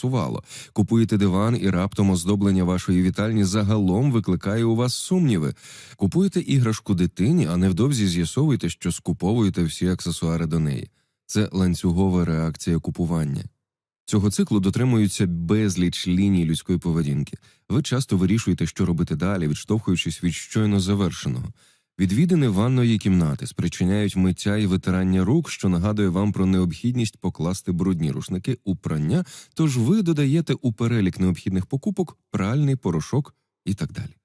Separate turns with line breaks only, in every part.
Сувало. Купуєте диван і раптом оздоблення вашої вітальні загалом викликає у вас сумніви. Купуєте іграшку дитині, а невдовзі з'ясовуєте, що скуповуєте всі аксесуари до неї. Це ланцюгова реакція купування. Цього циклу дотримуються безліч ліній людської поведінки. Ви часто вирішуєте, що робити далі, відштовхуючись від щойно завершеного. Відвідини ванної кімнати спричиняють миття і витирання рук, що нагадує вам про необхідність покласти брудні рушники у прання, тож ви додаєте у перелік необхідних покупок пральний порошок і так далі.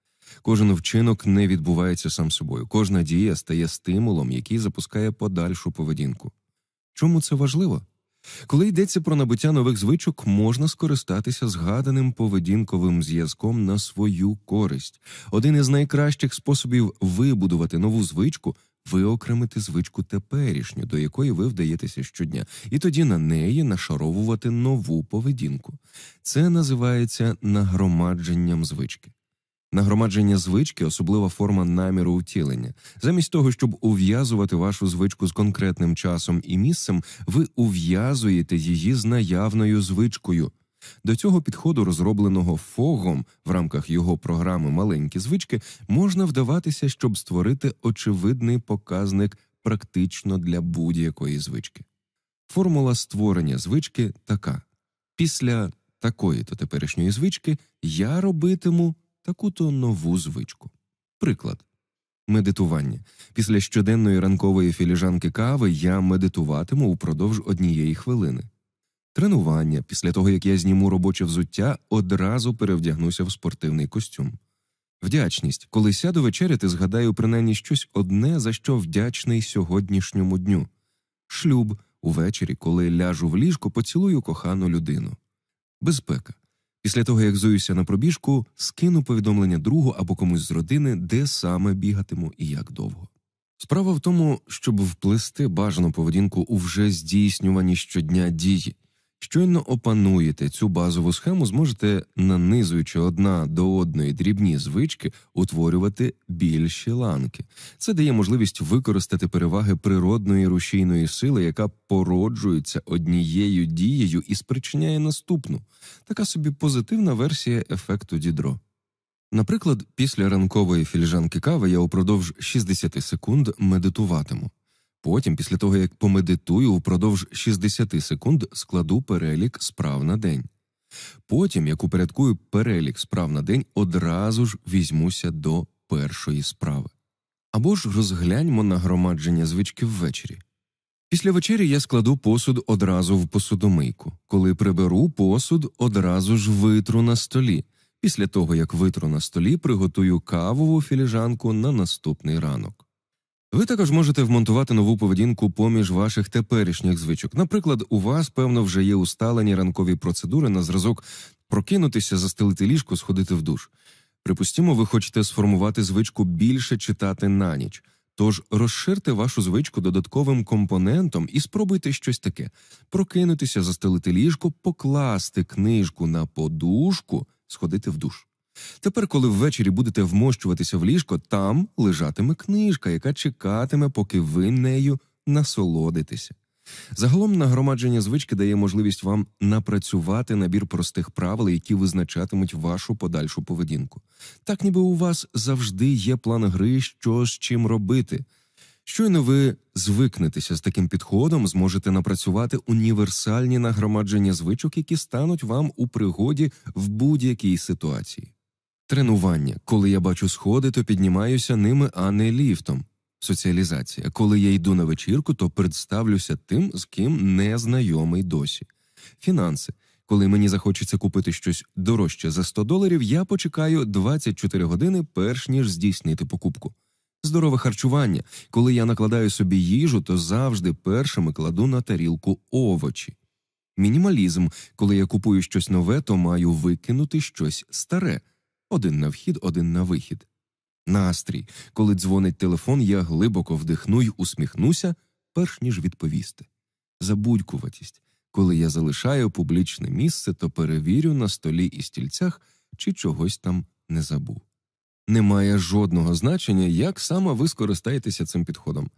Кожен вчинок не відбувається сам собою, кожна дія стає стимулом, який запускає подальшу поведінку. Чому це важливо? Коли йдеться про набуття нових звичок, можна скористатися згаданим поведінковим зв'язком на свою користь. Один із найкращих способів вибудувати нову звичку виокремити звичку теперішню, до якої ви вдаєтеся щодня, і тоді на неї нашаровувати нову поведінку. Це називається нагромадженням звички. Нагромадження звички особлива форма наміру утілення. Замість того, щоб ув'язувати вашу звичку з конкретним часом і місцем, ви ув'язуєте її з наявною звичкою. До цього підходу, розробленого фогом в рамках його програми Маленькі звички, можна вдаватися, щоб створити очевидний показник практично для будь-якої звички. Формула створення звички така: після такої то теперішньої звички я робитиму таку-то нову звичку. Приклад медитування. Після щоденної ранкової філіжанки кави я медитуватиму упродовж однієї хвилини. Тренування після того, як я зніму робоче взуття, одразу перевдягнуся в спортивний костюм. Вдячність, коли сяду вечеряти, згадаю принаймні щось одне, за що вдячний сьогоднішньому дню. Шлюб увечері, коли ляжу в ліжко, поцілую кохану людину. Безпека. Після того, як зуюся на пробіжку, скину повідомлення другу або комусь з родини, де саме бігатиму і як довго. Справа в тому, щоб вплести бажану поведінку у вже здійснювані щодня дії. Щойно опануєте цю базову схему, зможете, нанизуючи одна до одної дрібні звички, утворювати більші ланки. Це дає можливість використати переваги природної рушійної сили, яка породжується однією дією і спричиняє наступну, така собі позитивна версія ефекту дідро. Наприклад, після ранкової філіжанки кави я упродовж 60 секунд медитуватиму. Потім, після того як помедитую, впродовж 60 секунд складу перелік справ на день. Потім, як упорядкую перелік справ на день, одразу ж візьмуся до першої справи. Або ж розгляньмо нагромадження звички ввечері. Після вечері я складу посуд одразу в посудомийку. Коли приберу посуд, одразу ж витру на столі. Після того, як витру на столі, приготую кавову філіжанку на наступний ранок. Ви також можете вмонтувати нову поведінку поміж ваших теперішніх звичок. Наприклад, у вас, певно, вже є усталені ранкові процедури на зразок прокинутися, застелити ліжко, сходити в душ. Припустімо, ви хочете сформувати звичку більше читати на ніч. Тож розширте вашу звичку додатковим компонентом і спробуйте щось таке: прокинутися, застелити ліжко, покласти книжку на подушку, сходити в душ. Тепер, коли ввечері будете вмощуватися в ліжко, там лежатиме книжка, яка чекатиме, поки ви нею насолодитеся. Загалом нагромадження звички дає можливість вам напрацювати набір простих правил, які визначатимуть вашу подальшу поведінку. Так ніби у вас завжди є план гри, що з чим робити. Щойно ви звикнетеся з таким підходом, зможете напрацювати універсальні нагромадження звичок, які стануть вам у пригоді в будь-якій ситуації. Тренування. Коли я бачу сходи, то піднімаюся ними, а не ліфтом. Соціалізація. Коли я йду на вечірку, то представлюся тим, з ким не знайомий досі. Фінанси. Коли мені захочеться купити щось дорожче за 100 доларів, я почекаю 24 години, перш ніж здійснити покупку. Здорове харчування. Коли я накладаю собі їжу, то завжди першими кладу на тарілку овочі. Мінімалізм. Коли я купую щось нове, то маю викинути щось старе один на вхід, один на вихід. Настрій, коли дзвонить телефон, я глибоко вдихну й усміхнуся, перш ніж відповісти. Забудькуватість. Коли я залишаю публічне місце, то перевірю на столі і стільцях, чи чогось там не забув. Немає жодного значення, як саме ви скористаєтеся цим підходом.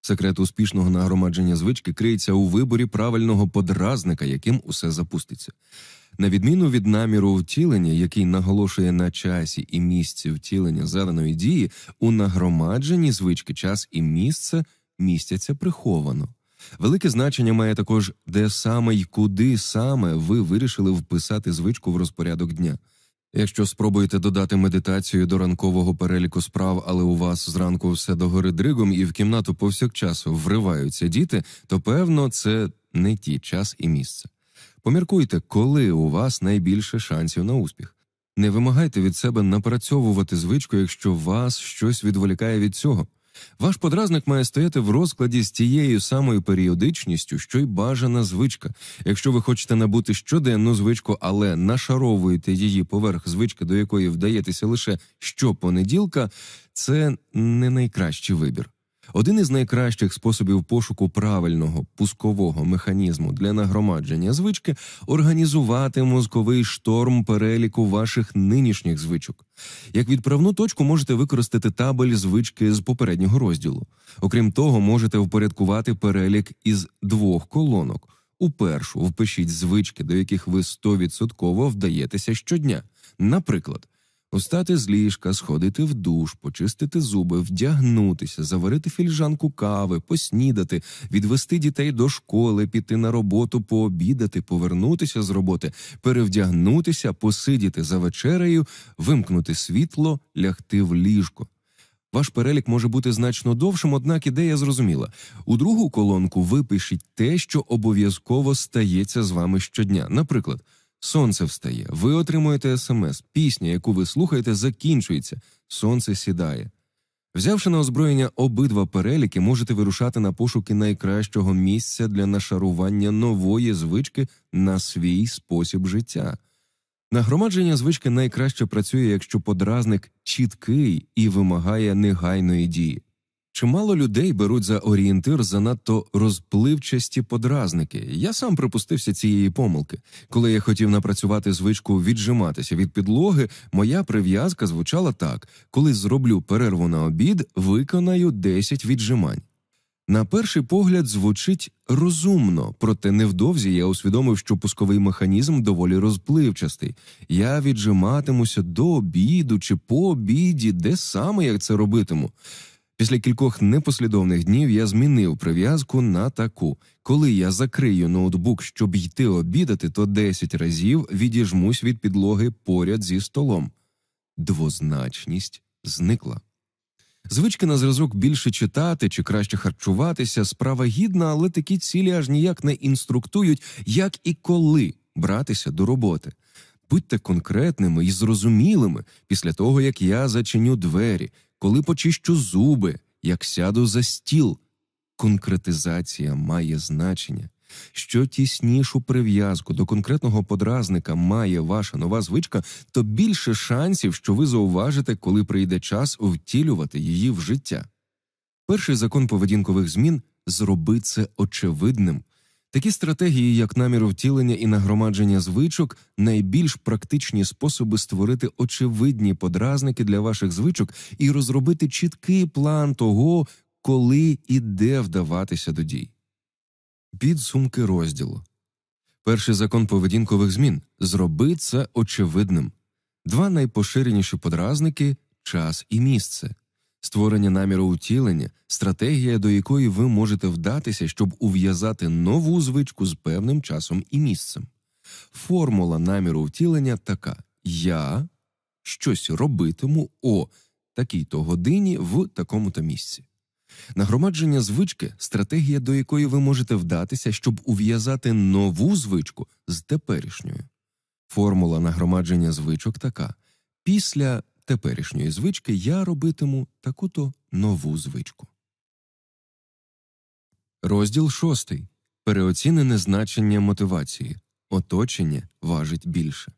Секрет успішного нагромадження звички криється у виборі правильного подразника, яким усе запуститься. На відміну від наміру втілення, який наголошує на часі і місці втілення заданої дії, у нагромадженні звички час і місце містяться приховано. Велике значення має також, де саме й куди саме ви вирішили вписати звичку в розпорядок дня. Якщо спробуєте додати медитацію до ранкового переліку справ, але у вас зранку все догори дригом і в кімнату повсякчасу вриваються діти, то певно це не ті час і місце. Поміркуйте, коли у вас найбільше шансів на успіх. Не вимагайте від себе напрацьовувати звичку, якщо вас щось відволікає від цього. Ваш подразник має стояти в розкладі з тією самою періодичністю, що й бажана звичка. Якщо ви хочете набути щоденну звичку, але нашаровуєте її поверх звички, до якої вдаєтеся лише щопонеділка, це не найкращий вибір. Один із найкращих способів пошуку правильного пускового механізму для нагромадження звички організувати мозковий шторм переліку ваших нинішніх звичок. Як відправну точку можете використати табель звички з попереднього розділу. Окрім того, можете впорядкувати перелік із двох колонок. У першу впишіть звички, до яких ви 100% вдаєтеся щодня. Наприклад. Устати з ліжка, сходити в душ, почистити зуби, вдягнутися, заварити фільжанку кави, поснідати, відвести дітей до школи, піти на роботу, пообідати, повернутися з роботи, перевдягнутися, посидіти за вечерею, вимкнути світло, лягти в ліжко. Ваш перелік може бути значно довшим, однак ідея зрозуміла. У другу колонку випишіть те, що обов'язково стається з вами щодня. Наприклад. Сонце встає, ви отримуєте смс, пісня, яку ви слухаєте, закінчується, сонце сідає. Взявши на озброєння обидва переліки, можете вирушати на пошуки найкращого місця для нашарування нової звички на свій спосіб життя. Нагромадження звички найкраще працює, якщо подразник чіткий і вимагає негайної дії. Чимало людей беруть за орієнтир занадто розпливчасті подразники. Я сам припустився цієї помилки. Коли я хотів напрацювати звичку віджиматися від підлоги, моя прив'язка звучала так: коли зроблю перерву на обід, виконаю 10 віджимань. На перший погляд звучить розумно, проте невдовзі я усвідомив, що пусковий механізм доволі розпливчастий. Я віджиматимуся до обіду чи по обіді, де саме я це робитиму. Після кількох непослідовних днів я змінив прив'язку на таку: коли я закрию ноутбук, щоб йти обідати, то 10 разів відіжмусь від підлоги поряд зі столом. Двозначність зникла. Звички на зразок більше читати чи краще харчуватися справа гідна, але такі цілі аж ніяк не інструктують, як і коли братися до роботи. Будьте конкретними і зрозумілими після того, як я зачиню двері коли почищу зуби, як сяду за стіл. Конкретизація має значення. Що тіснішу прив'язку до конкретного подразника має ваша нова звичка, то більше шансів, що ви зауважите, коли прийде час втілювати її в життя. Перший закон поведінкових змін зроби це очевидним, Такі стратегії, як намір втілення і нагромадження звичок, найбільш практичні способи створити очевидні подразники для ваших звичок і розробити чіткий план того, коли і де вдаватися до дій. Підсумки розділу перший закон поведінкових змін зроби це очевидним. Два найпоширеніші подразники час і місце створення наміру утілення, стратегія, до якої ви можете вдатися, щоб ув'язати нову звичку з певним часом і місцем. Формула наміру втілення така: я щось робитиму о такій-то годині в такому-то місці. Нагромадження звички стратегія, до якої ви можете вдатися, щоб ув'язати нову звичку з теперішньою. Формула нагромадження звичок така: після теперішньої звички я робитиму таку-то нову звичку. Розділ шостий. Переоцінене значення мотивації. Оточення важить більше.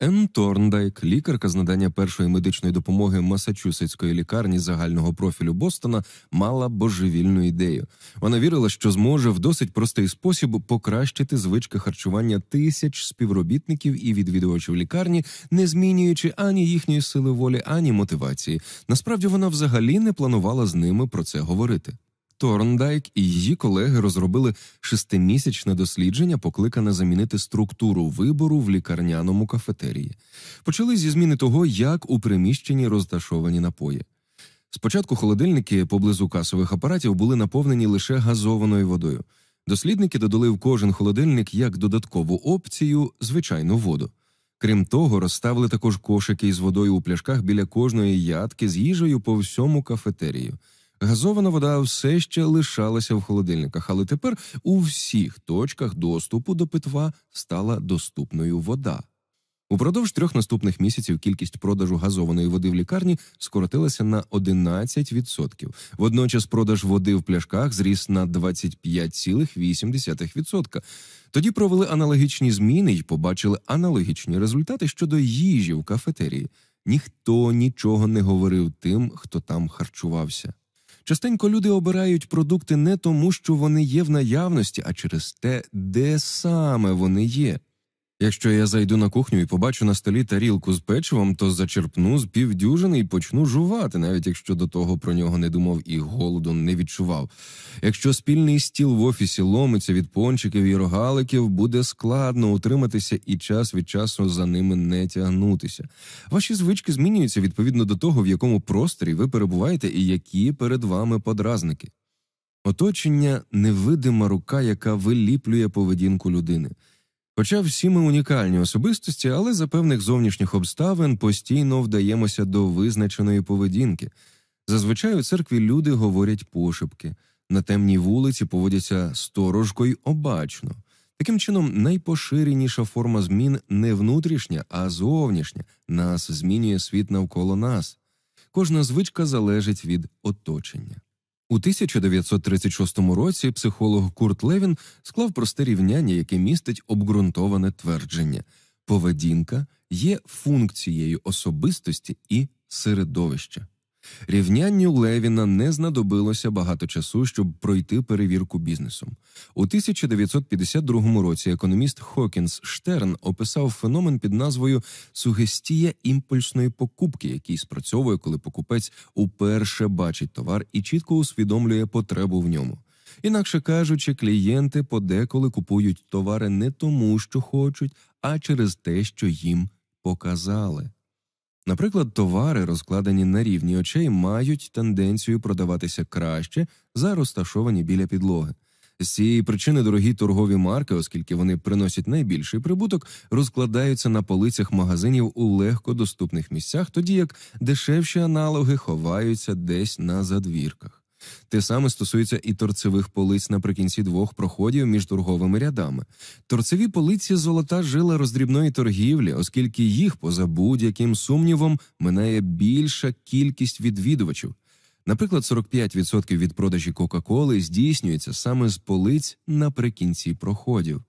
Ен Торндайк, лікарка з надання першої медичної допомоги Масачусетської лікарні загального профілю Бостона, мала божевільну ідею. Вона вірила, що зможе в досить простий спосіб покращити звички харчування тисяч співробітників і відвідувачів лікарні, не змінюючи ані їхньої сили волі, ані мотивації. Насправді вона взагалі не планувала з ними про це говорити. Торндайк і її колеги розробили шестимісячне дослідження, покликане замінити структуру вибору в лікарняному кафетерії. Почали зі зміни того, як у приміщенні розташовані напої. Спочатку холодильники поблизу касових апаратів були наповнені лише газованою водою. Дослідники додали в кожен холодильник як додаткову опцію звичайну воду. Крім того, розставили також кошики із водою у пляшках біля кожної ядки з їжею по всьому кафетерію. Газована вода все ще лишалася в холодильниках, але тепер у всіх точках доступу до питва стала доступною вода. Упродовж трьох наступних місяців кількість продажу газованої води в лікарні скоротилася на 11%. Водночас продаж води в пляшках зріс на 25,8%. Тоді провели аналогічні зміни і побачили аналогічні результати щодо їжі в кафетерії. Ніхто нічого не говорив тим, хто там харчувався. Частенько люди обирають продукти не тому, що вони є в наявності, а через те, де саме вони є. Якщо я зайду на кухню і побачу на столі тарілку з печивом, то зачерпну з півдюжини і почну жувати, навіть якщо до того про нього не думав і голоду не відчував. Якщо спільний стіл в офісі ломиться від пончиків і рогаликів, буде складно утриматися і час від часу за ними не тягнутися. Ваші звички змінюються відповідно до того, в якому просторі ви перебуваєте і які перед вами подразники. Оточення невидима рука, яка виліплює поведінку людини. Хоча всі ми унікальні особистості, але за певних зовнішніх обставин постійно вдаємося до визначеної поведінки. Зазвичай у церкві люди говорять пошепки, на темній вулиці поводяться сторожко й обачно. Таким чином, найпоширеніша форма змін не внутрішня, а зовнішня. Нас змінює світ навколо нас. Кожна звичка залежить від оточення. У 1936 році психолог Курт Левін склав просте рівняння, яке містить обґрунтоване твердження поведінка є функцією особистості і середовища. Рівнянню Левіна не знадобилося багато часу, щоб пройти перевірку бізнесом. У 1952 році економіст Хокінс Штерн описав феномен під назвою сугестія імпульсної покупки, який спрацьовує, коли покупець уперше бачить товар і чітко усвідомлює потребу в ньому. Інакше кажучи, клієнти подеколи купують товари не тому, що хочуть, а через те, що їм показали. Наприклад, товари, розкладені на рівні очей, мають тенденцію продаватися краще за розташовані біля підлоги. З цієї причини дорогі торгові марки, оскільки вони приносять найбільший прибуток, розкладаються на полицях магазинів у легкодоступних місцях, тоді як дешевші аналоги ховаються десь на задвірках. Те саме стосується і торцевих полиць наприкінці двох проходів між торговими рядами. Торцеві полиці золота жила роздрібної торгівлі, оскільки їх, поза будь-яким сумнівом, минає більша кількість відвідувачів. Наприклад, 45% від продажі Кока-Коли здійснюється саме з полиць наприкінці проходів.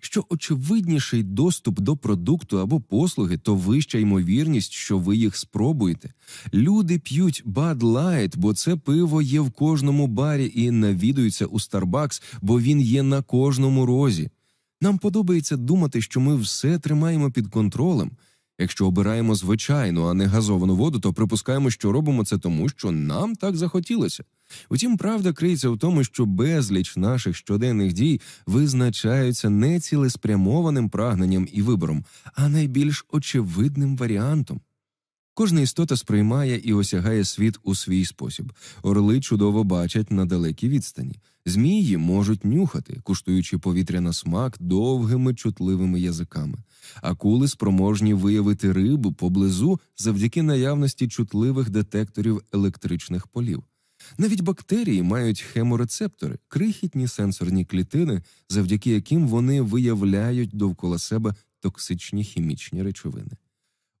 Що очевидніший доступ до продукту або послуги, то вища ймовірність, що ви їх спробуєте. Люди п'ють Bud Light, бо це пиво є в кожному барі і навідуються у Starbucks, бо він є на кожному розі. Нам подобається думати, що ми все тримаємо під контролем. Якщо обираємо звичайну, а не газовану воду, то припускаємо, що робимо це тому, що нам так захотілося. Утім, правда криється в тому, що безліч наших щоденних дій визначаються не цілеспрямованим прагненням і вибором, а найбільш очевидним варіантом. Кожна істота сприймає і осягає світ у свій спосіб. Орли чудово бачать на далекій відстані. Змії можуть нюхати, куштуючи повітря на смак довгими чутливими язиками. Акули спроможні виявити рибу поблизу завдяки наявності чутливих детекторів електричних полів. Навіть бактерії мають хеморецептори, крихітні сенсорні клітини, завдяки яким вони виявляють довкола себе токсичні хімічні речовини.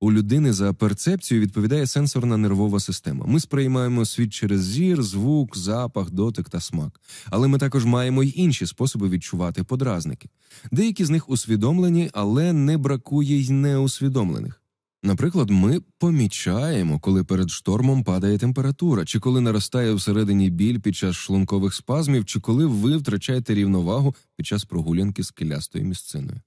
У людини за перцепцію відповідає сенсорна нервова система. Ми сприймаємо світ через зір, звук, запах, дотик та смак. Але ми також маємо й інші способи відчувати подразники. Деякі з них усвідомлені, але не бракує й неусвідомлених. Наприклад, ми помічаємо, коли перед штормом падає температура, чи коли наростає всередині біль під час шлункових спазмів, чи коли ви втрачаєте рівновагу під час прогулянки з килястою місциною.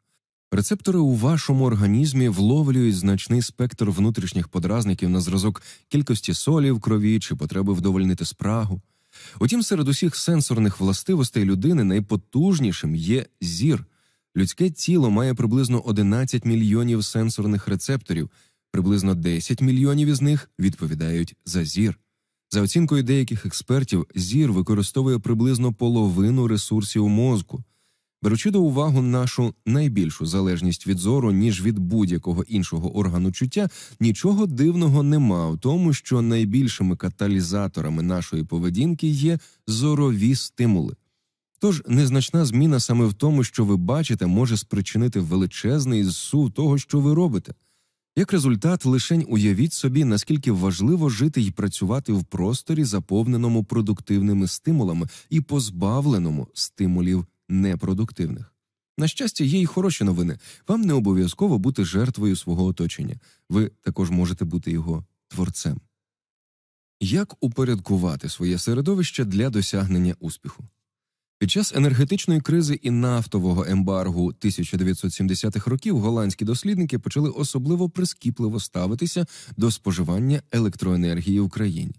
Рецептори у вашому організмі вловлюють значний спектр внутрішніх подразників на зразок кількості солі в крові чи потреби вдовольнити спрагу. Утім, серед усіх сенсорних властивостей людини найпотужнішим є зір. Людське тіло має приблизно 11 мільйонів сенсорних рецепторів, приблизно 10 мільйонів із них відповідають за зір. За оцінкою деяких експертів, зір використовує приблизно половину ресурсів мозку. Беручи до уваги нашу найбільшу залежність від зору, ніж від будь-якого іншого органу чуття, нічого дивного нема в тому, що найбільшими каталізаторами нашої поведінки є зорові стимули. Тож незначна зміна саме в тому, що ви бачите, може спричинити величезний зсув того, що ви робите. Як результат, лишень уявіть собі, наскільки важливо жити і працювати в просторі, заповненому продуктивними стимулами і позбавленому стимулів непродуктивних. На щастя, є й хороші новини. Вам не обов'язково бути жертвою свого оточення, ви також можете бути його творцем. Як упорядкувати своє середовище для досягнення успіху? Під час енергетичної кризи і нафтового ембаргу 1970-х років голландські дослідники почали особливо прискіпливо ставитися до споживання електроенергії в країні.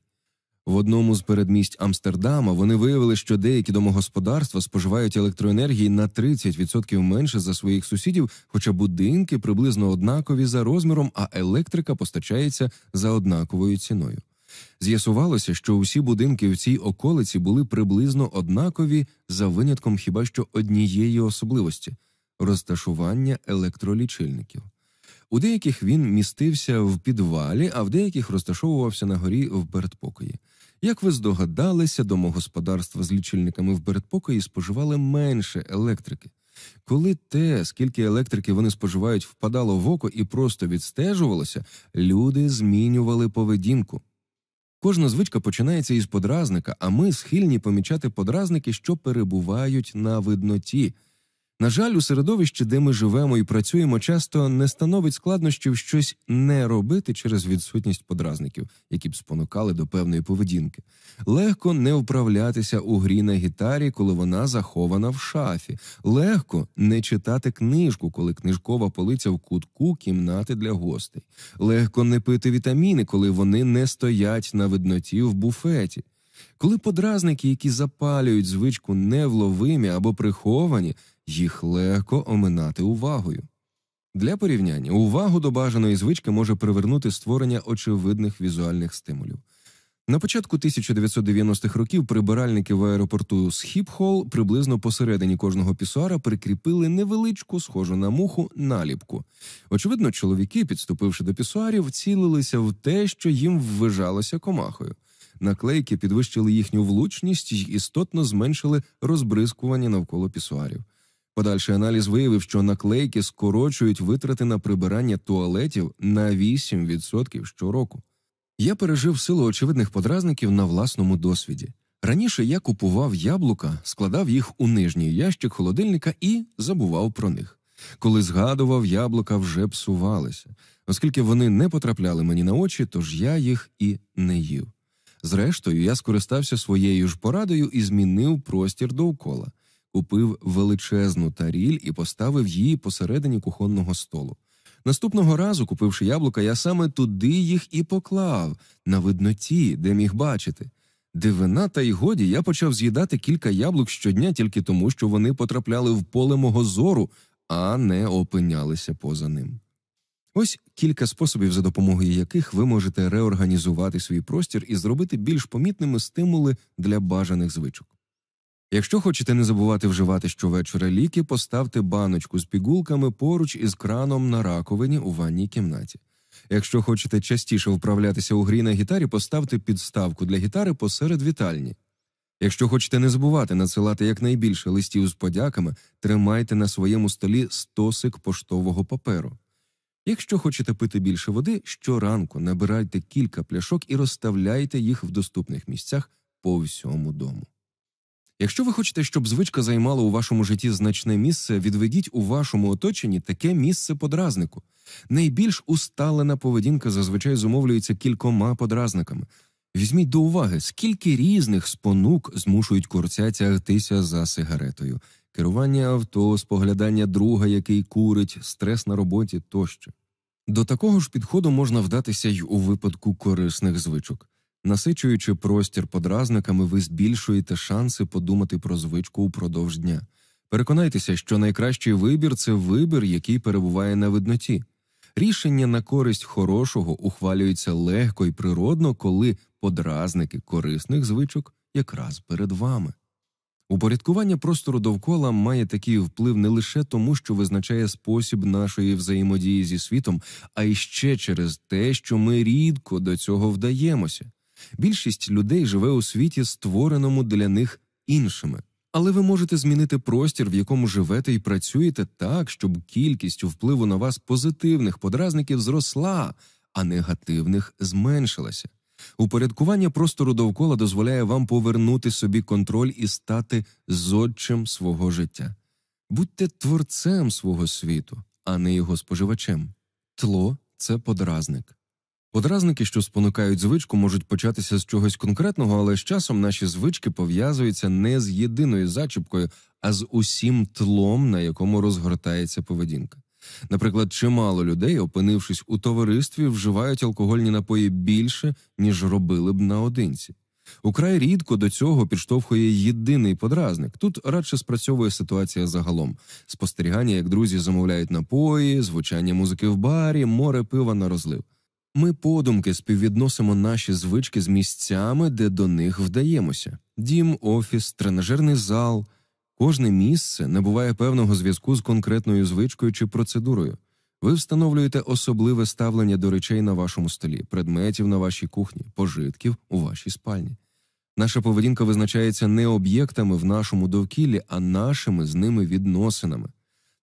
В одному з передмість Амстердама вони виявили, що деякі домогосподарства споживають електроенергії на 30% менше за своїх сусідів, хоча будинки приблизно однакові за розміром, а електрика постачається за однаковою ціною. З'ясувалося, що усі будинки в цій околиці були приблизно однакові за винятком хіба що однієї особливості розташування електролічильників. У деяких він містився в підвалі, а в деяких розташовувався на горі в передпокої. Як ви здогадалися, домогосподарства з лічильниками в передпокої споживали менше електрики. Коли те, скільки електрики вони споживають, впадало в око і просто відстежувалося, люди змінювали поведінку. Кожна звичка починається із подразника, а ми схильні помічати подразники, що перебувають на видноті. На жаль, у середовищі, де ми живемо і працюємо, часто не становить складнощів щось не робити через відсутність подразників, які б спонукали до певної поведінки. Легко не вправлятися у грі на гітарі, коли вона захована в шафі. Легко не читати книжку, коли книжкова полиця в кутку кімнати для гостей. Легко не пити вітаміни, коли вони не стоять на видноті в буфеті. Коли подразники, які запалюють звичку невловимі або приховані, їх легко оминати увагою. Для порівняння увагу до бажаної звички може привернути створення очевидних візуальних стимулів. На початку 1990-х років прибиральники в аеропорту Схіпхол приблизно посередині кожного пісуара прикріпили невеличку, схожу на муху, наліпку. Очевидно, чоловіки, підступивши до пісуарів, цілилися в те, що їм ввижалося комахою. Наклейки підвищили їхню влучність і істотно зменшили розбризкування навколо пісуарів. Подальший аналіз виявив, що наклейки скорочують витрати на прибирання туалетів на 8% щороку. Я пережив силу очевидних подразників на власному досвіді. Раніше я купував яблука, складав їх у нижній ящик холодильника і забував про них. Коли згадував, яблука вже псувалися, оскільки вони не потрапляли мені на очі, тож я їх і не їв. Зрештою, я скористався своєю ж порадою і змінив простір довкола купив величезну таріль і поставив її посередині кухонного столу. Наступного разу, купивши яблука, я саме туди їх і поклав, на видноті, де міг бачити. Дивина, та й годі я почав з'їдати кілька яблук щодня тільки тому, що вони потрапляли в поле мого зору, а не опинялися поза ним. Ось кілька способів, за допомогою яких ви можете реорганізувати свій простір і зробити більш помітними стимули для бажаних звичок. Якщо хочете не забувати вживати щовечора ліки, поставте баночку з пігулками поруч із краном на раковині у ванній кімнаті. Якщо хочете частіше вправлятися у грі на гітарі, поставте підставку для гітари посеред вітальні. Якщо хочете не забувати надсилати якнайбільше листів з подяками, тримайте на своєму столі стосик поштового паперу. Якщо хочете пити більше води, щоранку набирайте кілька пляшок і розставляйте їх в доступних місцях по всьому дому. Якщо ви хочете, щоб звичка займала у вашому житті значне місце, відведіть у вашому оточенні таке місце подразнику. Найбільш усталена поведінка зазвичай зумовлюється кількома подразниками. Візьміть до уваги, скільки різних спонук змушують курця тягтися за сигаретою, керування авто, споглядання друга, який курить, стрес на роботі тощо. До такого ж підходу можна вдатися й у випадку корисних звичок. Насичуючи простір подразниками, ви збільшуєте шанси подумати про звичку упродовж дня. Переконайтеся, що найкращий вибір це вибір, який перебуває на видноті. Рішення на користь хорошого ухвалюється легко і природно, коли подразники корисних звичок якраз перед вами. Упорядкування простору довкола має такий вплив не лише тому, що визначає спосіб нашої взаємодії зі світом, а й ще через те, що ми рідко до цього вдаємося. Більшість людей живе у світі, створеному для них іншими. Але ви можете змінити простір, в якому живете і працюєте так, щоб кількість впливу на вас позитивних подразників зросла, а негативних зменшилася. Упорядкування простору довкола дозволяє вам повернути собі контроль і стати зодчим свого життя. Будьте творцем свого світу, а не його споживачем. Тло це подразник. Подразники, що спонукають звичку, можуть початися з чогось конкретного, але з часом наші звички пов'язуються не з єдиною зачіпкою, а з усім тлом, на якому розгортається поведінка. Наприклад, чимало людей, опинившись у товаристві, вживають алкогольні напої більше, ніж робили б наодинці. Украй рідко до цього підштовхує єдиний подразник. Тут радше спрацьовує ситуація загалом: спостерігання, як друзі замовляють напої, звучання музики в барі, море пива на розлив. Ми подумки співвідносимо наші звички з місцями, де до них вдаємося: дім, офіс, тренажерний зал. Кожне місце набуває певного зв'язку з конкретною звичкою чи процедурою. Ви встановлюєте особливе ставлення до речей на вашому столі, предметів на вашій кухні, пожитків у вашій спальні. Наша поведінка визначається не об'єктами в нашому довкіллі, а нашими з ними відносинами.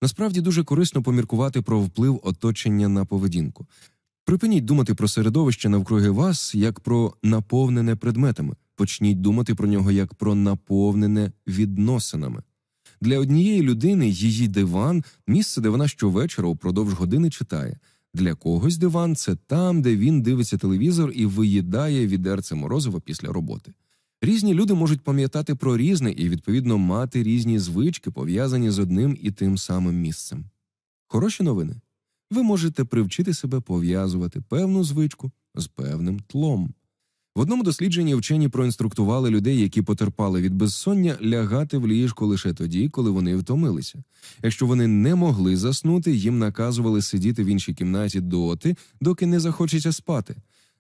Насправді дуже корисно поміркувати про вплив оточення на поведінку. Припиніть думати про середовище навкруги вас як про наповнене предметами. Почніть думати про нього як про наповнене відносинами. Для однієї людини її диван місце, де вона щовечора упродовж години читає. Для когось диван це там, де він дивиться телевізор і виїдає відерце морозива після роботи. Різні люди можуть пам'ятати про різне і, відповідно, мати різні звички, пов'язані з одним і тим самим місцем. Хороші новини. Ви можете привчити себе пов'язувати певну звичку з певним тлом. В одному дослідженні вчені проінструктували людей, які потерпали від безсоння, лягати в ліжко лише тоді, коли вони втомилися. Якщо вони не могли заснути, їм наказували сидіти в іншій кімнаті доти, доки не захочеться спати.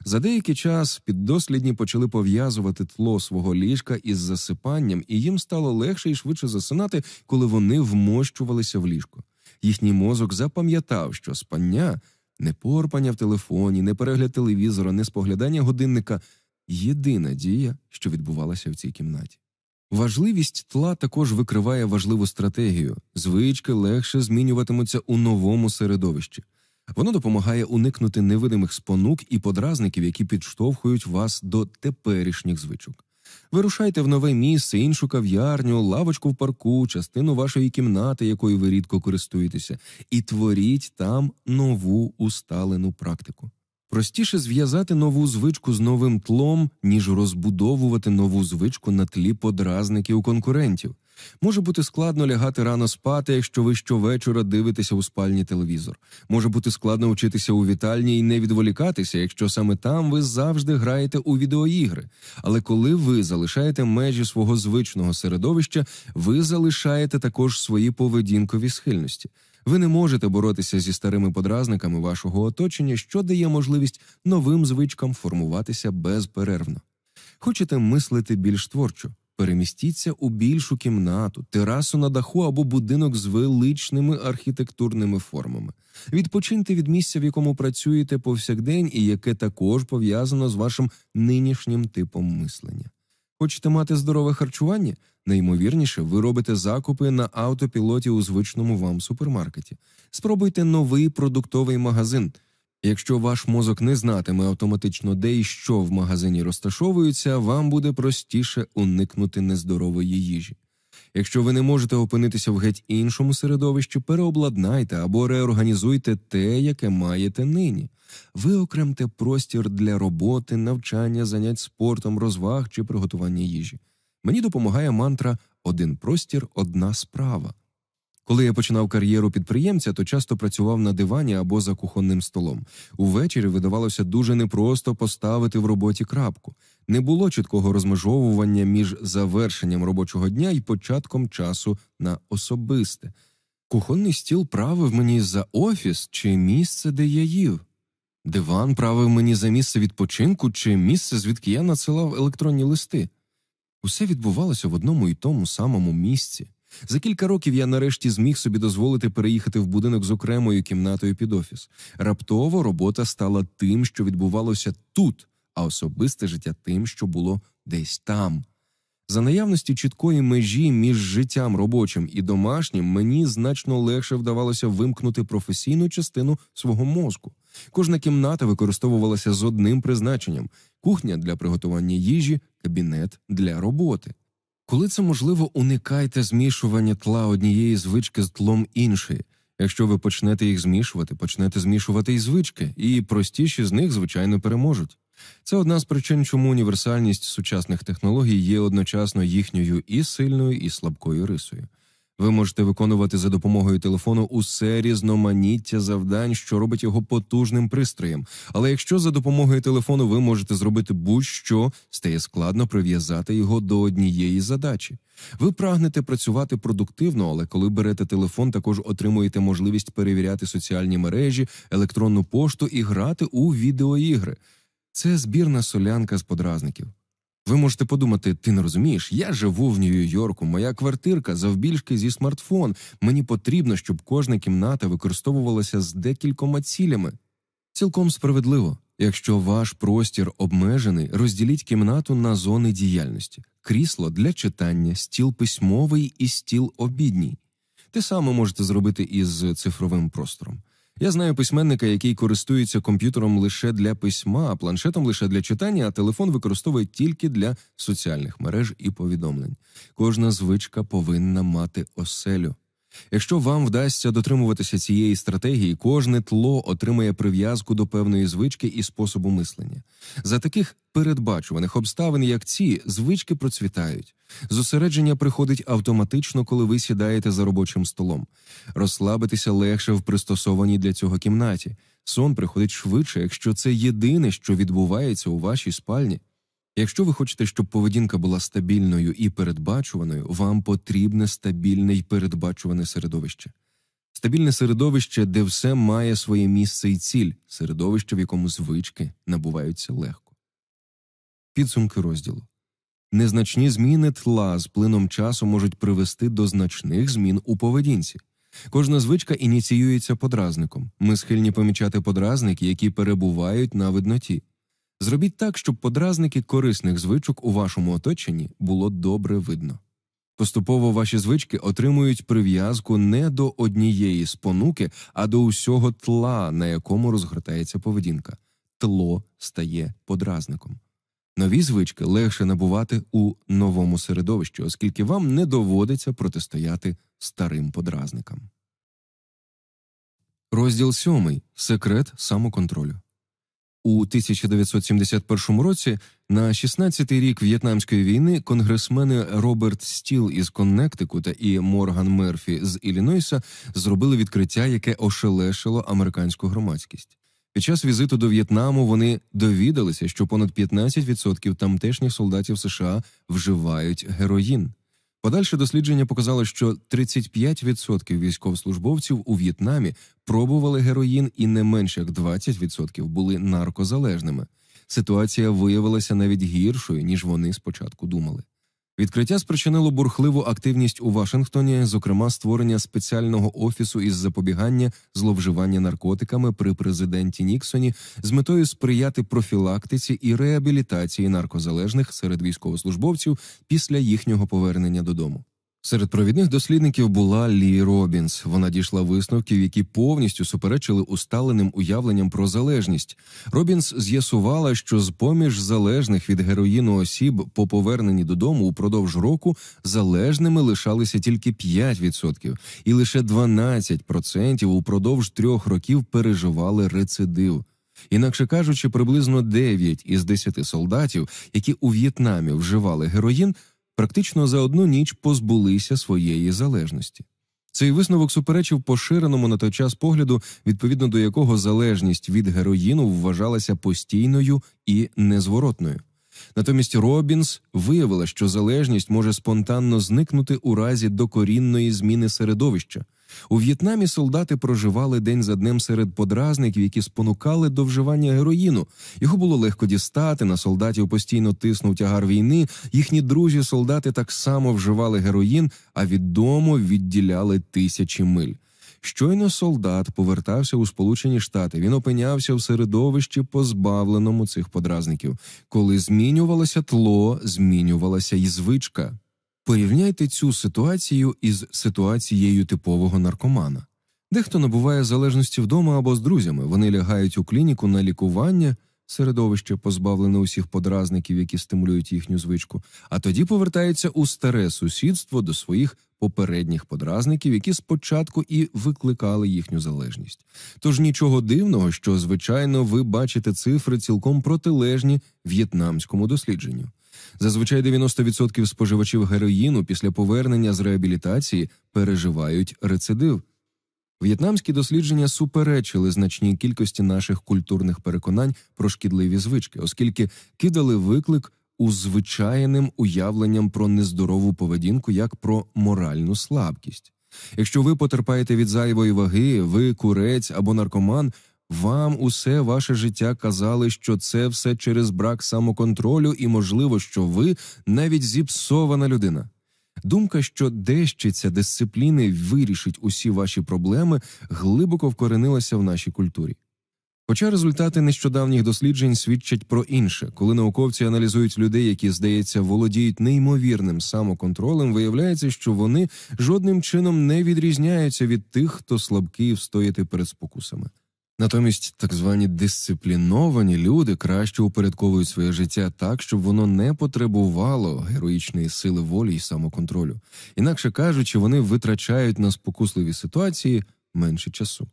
За деякий час піддослідні почали пов'язувати тло свого ліжка із засипанням, і їм стало легше і швидше засинати, коли вони вмощувалися в ліжко. Їхній мозок запам'ятав, що спання не порпання в телефоні, не перегляд телевізора, не споглядання годинника єдина дія, що відбувалася в цій кімнаті. Важливість тла також викриває важливу стратегію звички легше змінюватимуться у новому середовищі. Воно допомагає уникнути невидимих спонук і подразників, які підштовхують вас до теперішніх звичок. Вирушайте в нове місце, іншу кав'ярню, лавочку в парку, частину вашої кімнати, якою ви рідко користуєтеся, і творіть там нову усталену практику. Простіше зв'язати нову звичку з новим тлом, ніж розбудовувати нову звичку на тлі подразників конкурентів. Може бути складно лягати рано спати, якщо ви щовечора дивитеся у спальні телевізор. Може бути складно вчитися у вітальні і не відволікатися, якщо саме там ви завжди граєте у відеоігри. Але коли ви залишаєте межі свого звичного середовища, ви залишаєте також свої поведінкові схильності. Ви не можете боротися зі старими подразниками вашого оточення, що дає можливість новим звичкам формуватися безперервно. Хочете мислити більш творчо? Перемістіться у більшу кімнату, терасу на даху або будинок з величними архітектурними формами. Відпочиньте від місця, в якому працюєте повсякдень, і яке також пов'язано з вашим нинішнім типом мислення. Хочете мати здорове харчування? Найімовірніше, ви робите закупи на автопілоті у звичному вам супермаркеті. Спробуйте новий продуктовий магазин. Якщо ваш мозок не знатиме автоматично, де і що в магазині розташовується, вам буде простіше уникнути нездорової їжі. Якщо ви не можете опинитися в геть іншому середовищі, переобладнайте або реорганізуйте те, яке маєте нині. Виокремте простір для роботи, навчання, занять спортом, розваг чи приготування їжі. Мені допомагає мантра один простір, одна справа. Коли я починав кар'єру підприємця, то часто працював на дивані або за кухонним столом. Увечері видавалося дуже непросто поставити в роботі крапку. Не було чіткого розмежовування між завершенням робочого дня і початком часу на особисте. Кухонний стіл правив мені за офіс чи місце, де я їв. Диван правив мені за місце відпочинку чи місце, звідки я надсилав електронні листи. Усе відбувалося в одному і тому самому місці. За кілька років я нарешті зміг собі дозволити переїхати в будинок з окремою кімнатою під офіс. Раптово робота стала тим, що відбувалося тут, а особисте життя тим, що було десь там. За наявності чіткої межі між життям робочим і домашнім мені значно легше вдавалося вимкнути професійну частину свого мозку. Кожна кімната використовувалася з одним призначенням: кухня для приготування їжі, кабінет для роботи. Коли це можливо, уникайте змішування тла однієї звички з тлом іншої. Якщо ви почнете їх змішувати, почнете змішувати і звички, і простіші з них, звичайно, переможуть. Це одна з причин, чому універсальність сучасних технологій є одночасно їхньою і сильною, і слабкою рисою. Ви можете виконувати за допомогою телефону усе різноманіття завдань, що робить його потужним пристроєм. Але якщо за допомогою телефону ви можете зробити будь-що, стає складно прив'язати його до однієї задачі. Ви прагнете працювати продуктивно, але коли берете телефон, також отримуєте можливість перевіряти соціальні мережі, електронну пошту і грати у відеоігри. Це збірна солянка з подразників. Ви можете подумати, ти не розумієш, я живу в Нью-Йорку, моя квартирка завбільшки зі смартфон. Мені потрібно, щоб кожна кімната використовувалася з декількома цілями. Цілком справедливо. Якщо ваш простір обмежений, розділіть кімнату на зони діяльності: крісло для читання, стіл письмовий і стіл обідній. Те саме можете зробити із цифровим простором. Я знаю письменника, який користується комп'ютером лише для письма, а планшетом лише для читання, а телефон використовує тільки для соціальних мереж і повідомлень. Кожна звичка повинна мати оселю. Якщо вам вдасться дотримуватися цієї стратегії, кожне тло отримає прив'язку до певної звички і способу мислення. За таких передбачуваних обставин, як ці, звички процвітають. Зосередження приходить автоматично, коли ви сідаєте за робочим столом. Розслабитися легше в пристосованій для цього кімнаті. Сон приходить швидше, якщо це єдине, що відбувається у вашій спальні. Якщо ви хочете, щоб поведінка була стабільною і передбачуваною, вам потрібне стабільне і передбачуване середовище. Стабільне середовище, де все має своє місце і ціль, середовище, в якому звички набуваються легко. Підсумки розділу незначні зміни тла з плином часу можуть привести до значних змін у поведінці. Кожна звичка ініціюється подразником. Ми схильні помічати подразники, які перебувають на видноті. Зробіть так, щоб подразники корисних звичок у вашому оточенні було добре видно. Поступово ваші звички отримують прив'язку не до однієї спонуки, а до усього тла, на якому розгортається поведінка. Тло стає подразником. Нові звички легше набувати у новому середовищі, оскільки вам не доводиться протистояти старим подразникам. Розділ сьомий секрет самоконтролю. У 1971 році, на 16-й рік В'єтнамської війни, конгресмени Роберт Стіл із Коннектикута і Морган Мерфі з Іллінойса зробили відкриття, яке ошелешило американську громадськість. Під час візиту до В'єтнаму вони довідалися, що понад 15% тамтешніх солдатів США вживають героїн. Подальше дослідження показало, що 35% військовослужбовців у В'єтнамі пробували героїн, і не менше як 20% були наркозалежними. Ситуація виявилася навіть гіршою ніж вони спочатку думали. Відкриття спричинило бурхливу активність у Вашингтоні, зокрема створення спеціального офісу із запобігання зловживання наркотиками при президенті Ніксоні з метою сприяти профілактиці і реабілітації наркозалежних серед військовослужбовців після їхнього повернення додому. Серед провідних дослідників була Лі Робінс. Вона дійшла висновків, які повністю суперечили усталеним уявленням про залежність. Робінс з'ясувала, що з поміж залежних від героїну осіб по поверненні додому упродовж року залежними лишалися тільки 5%, і лише 12% упродовж трьох років переживали рецидив. Інакше кажучи, приблизно 9 із 10 солдатів, які у В'єтнамі вживали героїн практично за одну ніч позбулися своєї залежності. Цей висновок суперечив поширеному на той час погляду, відповідно до якого залежність від героїну вважалася постійною і незворотною. Натомість Робінс виявила, що залежність може спонтанно зникнути у разі докорінної зміни середовища. У В'єтнамі солдати проживали день за днем серед подразників, які спонукали до вживання героїну. Його було легко дістати. На солдатів постійно тиснув тягар війни. Їхні друзі солдати так само вживали героїн, а від дому відділяли тисячі миль. Щойно солдат повертався у Сполучені Штати. Він опинявся в середовищі, позбавленому цих подразників. Коли змінювалося тло, змінювалася й звичка. Порівняйте цю ситуацію із ситуацією типового наркомана. Дехто набуває залежності вдома або з друзями. Вони лягають у клініку на лікування, середовище позбавлене усіх подразників, які стимулюють їхню звичку, а тоді повертаються у старе сусідство до своїх попередніх подразників, які спочатку і викликали їхню залежність. Тож нічого дивного, що звичайно ви бачите цифри цілком протилежні в'єтнамському дослідженню. Зазвичай 90% споживачів героїну після повернення з реабілітації переживають рецидив. В'єтнамські дослідження суперечили значній кількості наших культурних переконань про шкідливі звички, оскільки кидали виклик узвичайним уявленням про нездорову поведінку як про моральну слабкість. Якщо ви потерпаєте від зайвої ваги, ви курець або наркоман, вам усе ваше життя казали, що це все через брак самоконтролю, і можливо, що ви навіть зіпсована людина. Думка, що дещиця дисципліни вирішить усі ваші проблеми, глибоко вкоренилася в нашій культурі. Хоча результати нещодавніх досліджень свідчать про інше, коли науковці аналізують людей, які, здається, володіють неймовірним самоконтролем, виявляється, що вони жодним чином не відрізняються від тих, хто слабкий встояти перед спокусами. Натомість так звані дисципліновані люди краще упорядковують своє життя так, щоб воно не потребувало героїчної сили волі і самоконтролю. Інакше кажучи, вони витрачають на спокусливі ситуації менше часу.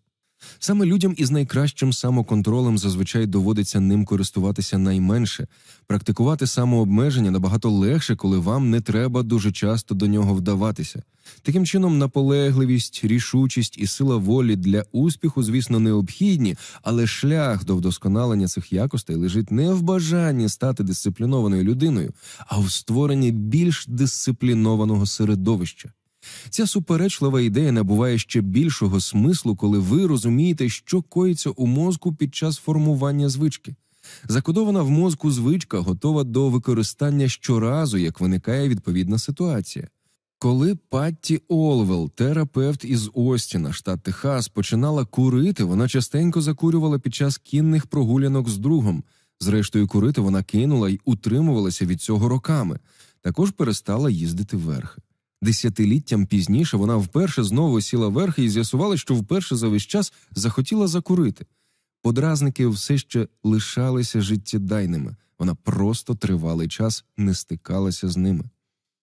Саме людям із найкращим самоконтролем зазвичай доводиться ним користуватися найменше. Практикувати самообмеження набагато легше, коли вам не треба дуже часто до нього вдаватися. Таким чином, наполегливість, рішучість і сила волі для успіху, звісно, необхідні, але шлях до вдосконалення цих якостей лежить не в бажанні стати дисциплінованою людиною, а в створенні більш дисциплінованого середовища. Ця суперечлива ідея набуває ще більшого смислу, коли ви розумієте, що коїться у мозку під час формування звички. Закодована в мозку звичка готова до використання щоразу, як виникає відповідна ситуація. Коли Патті Олвел, терапевт із Остіна, штат Техас, починала курити, вона частенько закурювала під час кінних прогулянок з другом. Зрештою, курити вона кинула й утримувалася від цього роками. Також перестала їздити верхи. Десятиліттям пізніше вона вперше знову сіла верхи і з'ясувала, що вперше за весь час захотіла закурити. Подразники все ще лишалися життєдайними, вона просто тривалий час не стикалася з ними.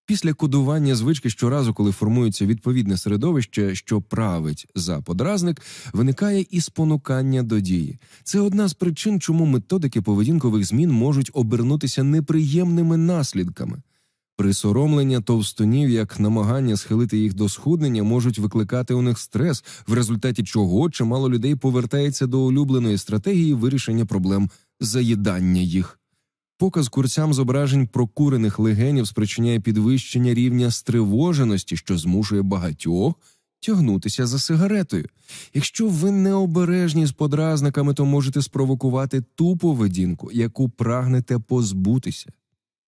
Після кодування звички щоразу, коли формується відповідне середовище, що править за подразник, виникає і спонукання до дії. Це одна з причин, чому методики поведінкових змін можуть обернутися неприємними наслідками. Присоромлення товстунів, як намагання схилити їх до схуднення, можуть викликати у них стрес, в результаті чого чимало людей повертається до улюбленої стратегії вирішення проблем заїдання їх. Показ курцям зображень прокурених легенів спричиняє підвищення рівня стривоженості, що змушує багатьох тягнутися за сигаретою. Якщо ви не обережні з подразниками, то можете спровокувати ту поведінку, яку прагнете позбутися.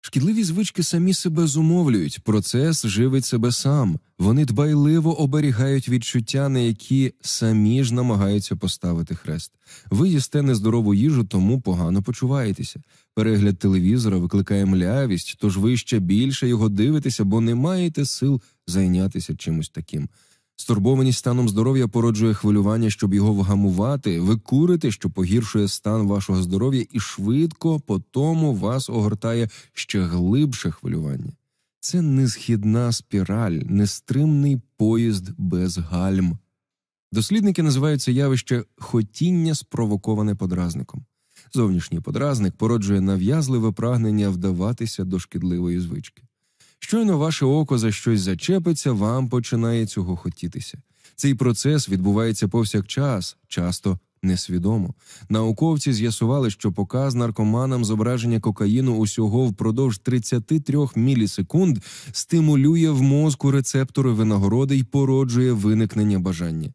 Шкідливі звички самі себе зумовлюють, процес живить себе сам. Вони дбайливо оберігають відчуття, на які самі ж намагаються поставити хрест. Ви їсте нездорову їжу, тому погано почуваєтеся. Перегляд телевізора викликає млявість, тож ви ще більше його дивитеся, бо не маєте сил зайнятися чимось таким. Стурбованість станом здоров'я породжує хвилювання, щоб його вгамувати. Ви курите, що погіршує стан вашого здоров'я, і швидко по тому вас огортає ще глибше хвилювання. Це несхідна спіраль, нестримний поїзд без гальм. Дослідники називають це явище хотіння, спровоковане подразником. Зовнішній подразник породжує нав'язливе прагнення вдаватися до шкідливої звички. Щойно ваше око за щось зачепиться, вам починає цього хотітися. Цей процес відбувається повсякчас, часто несвідомо. Науковці з'ясували, що показ наркоманам зображення кокаїну усього впродовж 33 мілісекунд стимулює в мозку рецептори винагороди й породжує виникнення бажання.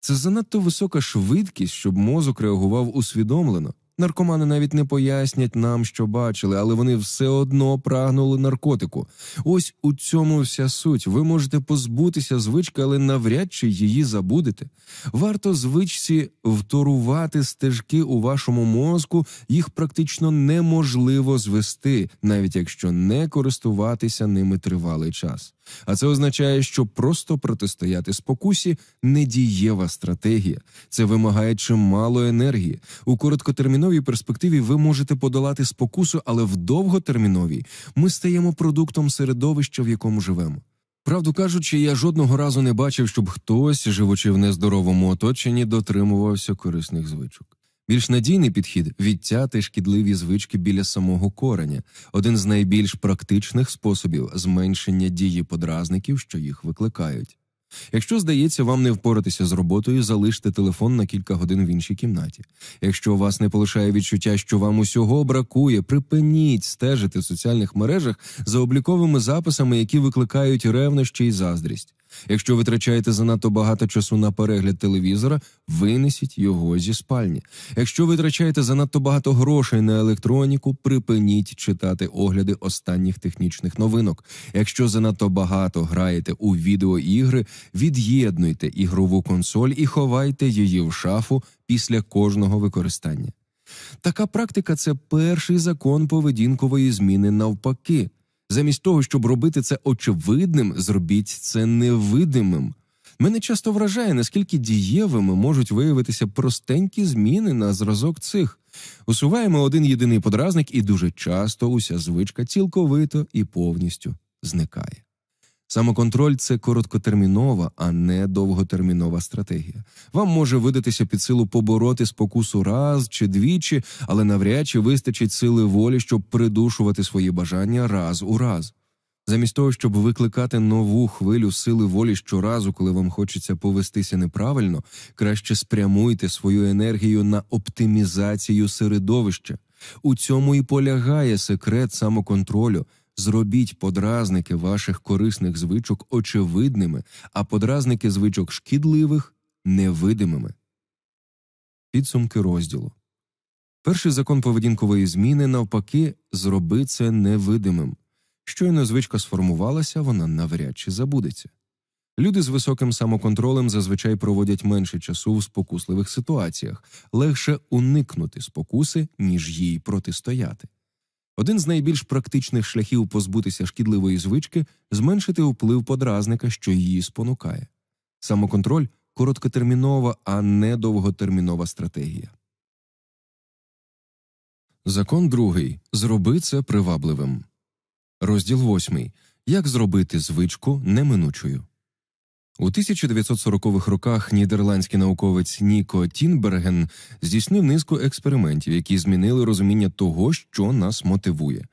Це занадто висока швидкість, щоб мозок реагував усвідомлено. Наркомани навіть не пояснять нам, що бачили, але вони все одно прагнули наркотику. Ось у цьому вся суть. Ви можете позбутися звички, але навряд чи її забудете. Варто звичці вторувати стежки у вашому мозку, їх практично неможливо звести, навіть якщо не користуватися ними тривалий час. А це означає, що просто протистояти спокусі недієва стратегія. Це вимагає чимало енергії. У короткотерміновій перспективі ви можете подолати спокусу, але в довготерміновій ми стаємо продуктом середовища, в якому живемо. Правду кажучи, я жодного разу не бачив, щоб хтось, живучи в нездоровому оточенні, дотримувався корисних звичок. Більш надійний підхід відтяти шкідливі звички біля самого кореня, один з найбільш практичних способів зменшення дії подразників, що їх викликають. Якщо здається, вам не впоратися з роботою, залиште телефон на кілька годин в іншій кімнаті. Якщо вас не полишає відчуття, що вам усього бракує, припиніть стежити в соціальних мережах за обліковими записами, які викликають ревнощі й заздрість. Якщо витрачаєте занадто багато часу на перегляд телевізора, винесіть його зі спальні. Якщо витрачаєте занадто багато грошей на електроніку, припиніть читати огляди останніх технічних новинок. Якщо занадто багато граєте у відеоігри, від'єднуйте ігрову консоль і ховайте її в шафу після кожного використання. Така практика це перший закон поведінкової зміни навпаки. Замість того, щоб робити це очевидним, зробіть це невидимим. Мене часто вражає, наскільки дієвими можуть виявитися простенькі зміни на зразок цих. Усуваємо один єдиний подразник, і дуже часто уся звичка цілковито і повністю зникає. Самоконтроль це короткотермінова, а не довготермінова стратегія. Вам може видатися під силу побороти спокусу раз чи двічі, але навряд чи вистачить сили волі, щоб придушувати свої бажання раз у раз. Замість того, щоб викликати нову хвилю сили волі щоразу, коли вам хочеться повестися неправильно, краще спрямуйте свою енергію на оптимізацію середовища. У цьому і полягає секрет самоконтролю. Зробіть подразники ваших корисних звичок очевидними, а подразники звичок шкідливих невидимими. Підсумки розділу перший закон поведінкової зміни навпаки зроби це невидимим. Щойно звичка сформувалася, вона навряд чи забудеться. Люди з високим самоконтролем зазвичай проводять менше часу в спокусливих ситуаціях, легше уникнути спокуси, ніж їй протистояти. Один з найбільш практичних шляхів позбутися шкідливої звички зменшити вплив подразника, що її спонукає. Самоконтроль короткотермінова, а не довготермінова стратегія. Закон другий зроби це привабливим. Розділ восьмий. Як зробити звичку неминучою. У 1940-х роках нідерландський науковець Ніко Тінберген здійснив низку експериментів, які змінили розуміння того, що нас мотивує.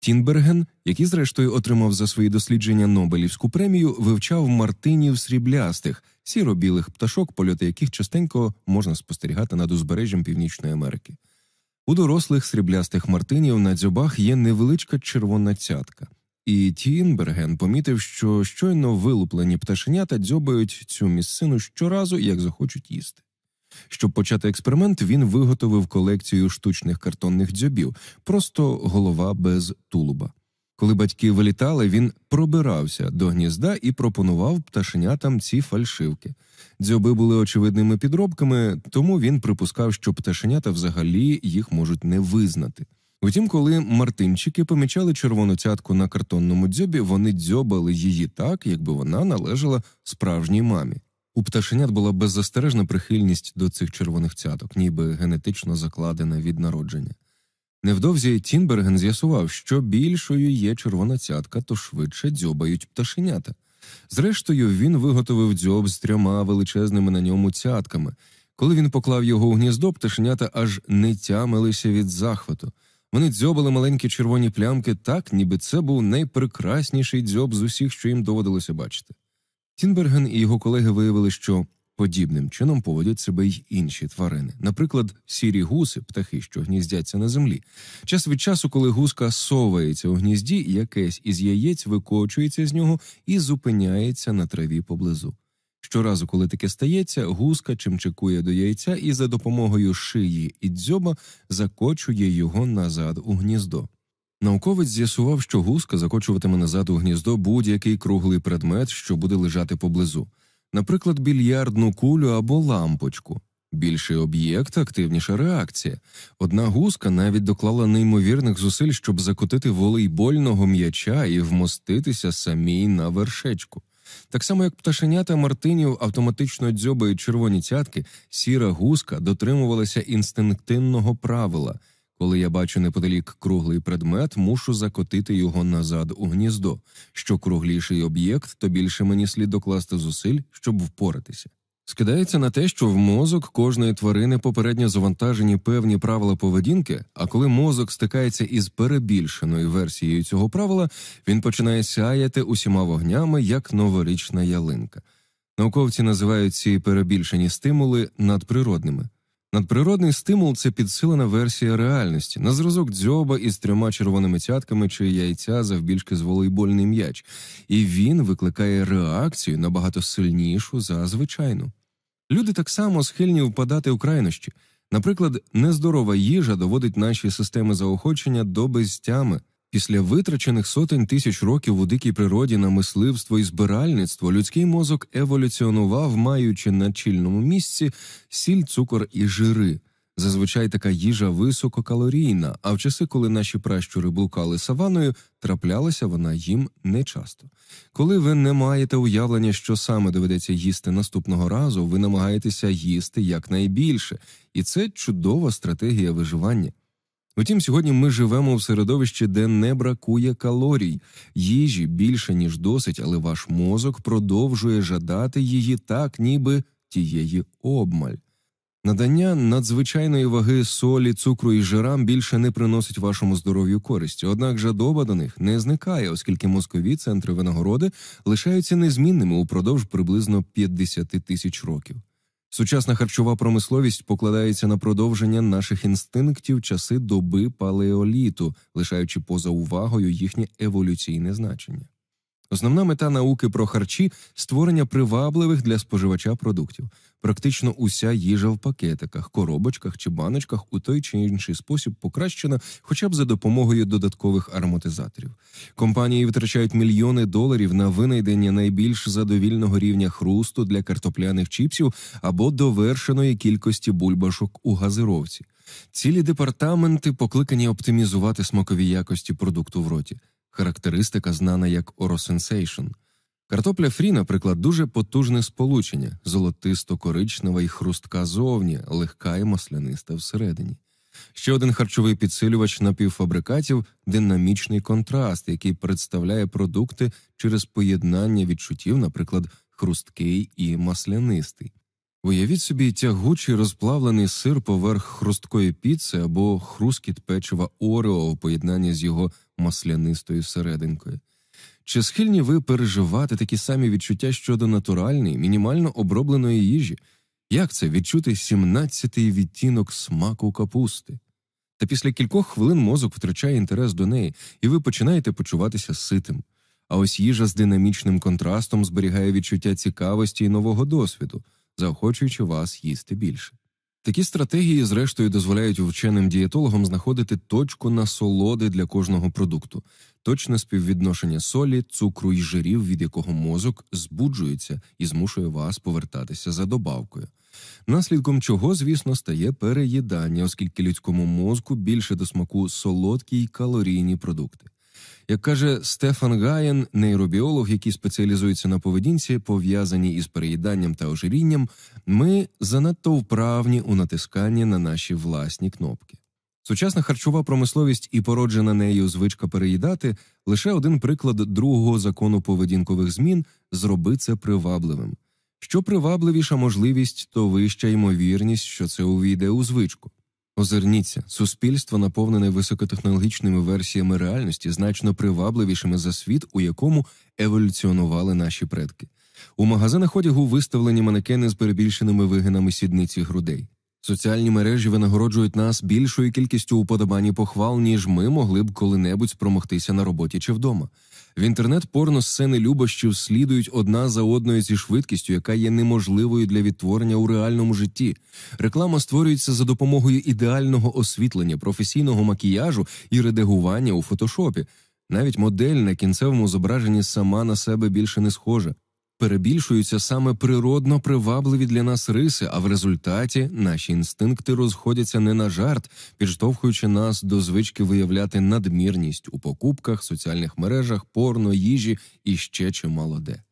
Тінберген, який зрештою отримав за свої дослідження Нобелівську премію, вивчав мартинів сріблястих, сіро-білих пташок, польоти яких частенько можна спостерігати над узбережжям Північної Америки. У дорослих сріблястих мартинів на дзьобах є невеличка червона цятка. І Тінберген помітив, що щойно вилуплені пташенята дзьобають цю місцину щоразу, як захочуть їсти. Щоб почати експеримент, він виготовив колекцію штучних картонних дзьобів, просто голова без тулуба. Коли батьки вилітали, він пробирався до гнізда і пропонував пташенятам ці фальшивки. Дзьоби були очевидними підробками, тому він припускав, що пташенята взагалі їх можуть не визнати. Втім, коли мартинчики помічали червону цятку на картонному дзьобі, вони дзьобали її так, якби вона належала справжній мамі. У пташенят була беззастережна прихильність до цих червоних цяток, ніби генетично закладена від народження. Невдовзі Тінберген з'ясував, що більшою є червона цятка, то швидше дзьобають пташенята. Зрештою, він виготовив дзьоб з трьома величезними на ньому цятками. Коли він поклав його у гніздо, пташенята аж не тямилися від захвату. Вони дзьобали маленькі червоні плямки так, ніби це був найпрекрасніший дзьоб з усіх, що їм доводилося бачити. Тінберген і його колеги виявили, що подібним чином поводять себе й інші тварини, наприклад, сірі гуси, птахи, що гніздяться на землі. Час від часу, коли гуска совається у гнізді, якесь із яєць викочується з нього і зупиняється на траві поблизу. Щоразу, коли таке стається, гуска чимчикує до яйця і за допомогою шиї і дзьоба закочує його назад у гніздо. Науковець з'ясував, що гуска закочуватиме назад у гніздо будь-який круглий предмет, що буде лежати поблизу, наприклад, більярдну кулю або лампочку. Більший об'єкт, активніша реакція. Одна гуска навіть доклала неймовірних зусиль, щоб закотити волейбольного м'яча і вмоститися самій на вершечку. Так само, як пташенята Мартинів автоматично дзьобають червоні цятки, сіра гуска дотримувалася інстинктивного правила. Коли я бачу неподалік круглий предмет, мушу закотити його назад у гніздо. Що кругліший об'єкт, то більше мені слід докласти зусиль, щоб впоратися. Скидається на те, що в мозок кожної тварини попередньо завантажені певні правила поведінки, а коли мозок стикається із перебільшеною версією цього правила, він починає сяяти усіма вогнями як новорічна ялинка. Науковці називають ці перебільшені стимули надприродними. Надприродний стимул це підсилена версія реальності, на зразок дзьоба із трьома червоними цятками чи яйця завбільшки з волейбольний м'яч, і він викликає реакцію набагато сильнішу за звичайну. Люди так само схильні впадати у крайнощі. Наприклад, нездорова їжа доводить наші системи заохочення до безтями. Після витрачених сотень тисяч років у дикій природі на мисливство і збиральництво людський мозок еволюціонував, маючи на чільному місці сіль, цукор і жири. Зазвичай така їжа висококалорійна, а в часи, коли наші пращури блукали саваною, траплялася вона їм нечасто. Коли ви не маєте уявлення, що саме доведеться їсти наступного разу, ви намагаєтеся їсти якнайбільше, і це чудова стратегія виживання. Утім, сьогодні ми живемо в середовищі, де не бракує калорій, їжі більше ніж досить, але ваш мозок продовжує жадати її так, ніби тієї обмаль. Надання надзвичайної ваги солі, цукру і жирам більше не приносить вашому здоров'ю користі, однак жадоба до них не зникає, оскільки мозкові центри винагороди лишаються незмінними упродовж приблизно 50 тисяч років. Сучасна харчова промисловість покладається на продовження наших інстинктів часи доби палеоліту, лишаючи поза увагою їхнє еволюційне значення. Основна мета науки про харчі створення привабливих для споживача продуктів. Практично уся їжа в пакетиках, коробочках чи баночках у той чи інший спосіб покращена, хоча б за допомогою додаткових ароматизаторів. Компанії витрачають мільйони доларів на винайдення найбільш задовільного рівня хрусту для картопляних чіпсів або довершеної кількості бульбашок у газировці. Цілі департаменти покликані оптимізувати смакові якості продукту в роті характеристика знана як orosensation. Картопля фрі, наприклад, дуже потужне сполучення, золотисто-коричнева і хрустка зовні, легка і масляниста всередині. Ще один харчовий підсилювач напівфабрикатів динамічний контраст, який представляє продукти через поєднання відчуттів, наприклад, хрусткий і маслянистий. Уявіть собі тягучий розплавлений сир поверх хрусткої піци або хрускіт печива Орео в поєднанні з його маслянистою серединкою. Чи схильні ви переживати такі самі відчуття щодо натуральної, мінімально обробленої їжі? Як це відчути 17-й відтінок смаку капусти? Та після кількох хвилин мозок втрачає інтерес до неї, і ви починаєте почуватися ситим. А ось їжа з динамічним контрастом зберігає відчуття цікавості і нового досвіду, заохочуючи вас їсти більше. Такі стратегії, зрештою, дозволяють вченим дієтологам знаходити точку насолоди для кожного продукту, точне співвідношення солі, цукру і жирів, від якого мозок збуджується і змушує вас повертатися за добавкою. Наслідком чого, звісно, стає переїдання, оскільки людському мозку більше до смаку солодкі й калорійні продукти. Як каже Стефан Гаєн, нейробіолог, який спеціалізується на поведінці, пов'язаній із переїданням та ожирінням, ми занадто вправні у натисканні на наші власні кнопки. Сучасна харчова промисловість і породжена нею звичка переїдати лише один приклад другого закону поведінкових змін зроби це привабливим. Що привабливіша можливість, то вища ймовірність, що це увійде у звичку. Озирніться, суспільство наповнене високотехнологічними версіями реальності, значно привабливішими за світ, у якому еволюціонували наші предки. У магазинах одягу виставлені манекени з перебільшеними вигинами сідниці грудей. Соціальні мережі винагороджують нас більшою кількістю уподобань і похвал, ніж ми могли б коли-небудь спромогтися на роботі чи вдома. В інтернет порно сцени любощів слідують одна за одною зі швидкістю, яка є неможливою для відтворення у реальному житті. Реклама створюється за допомогою ідеального освітлення, професійного макіяжу і редагування у фотошопі. Навіть модель на кінцевому зображенні сама на себе більше не схожа перебільшуються саме природно привабливі для нас риси, а в результаті наші інстинкти розходяться не на жарт, підштовхуючи нас до звички виявляти надмірність у покупках, соціальних мережах, порно, їжі і ще чимало де.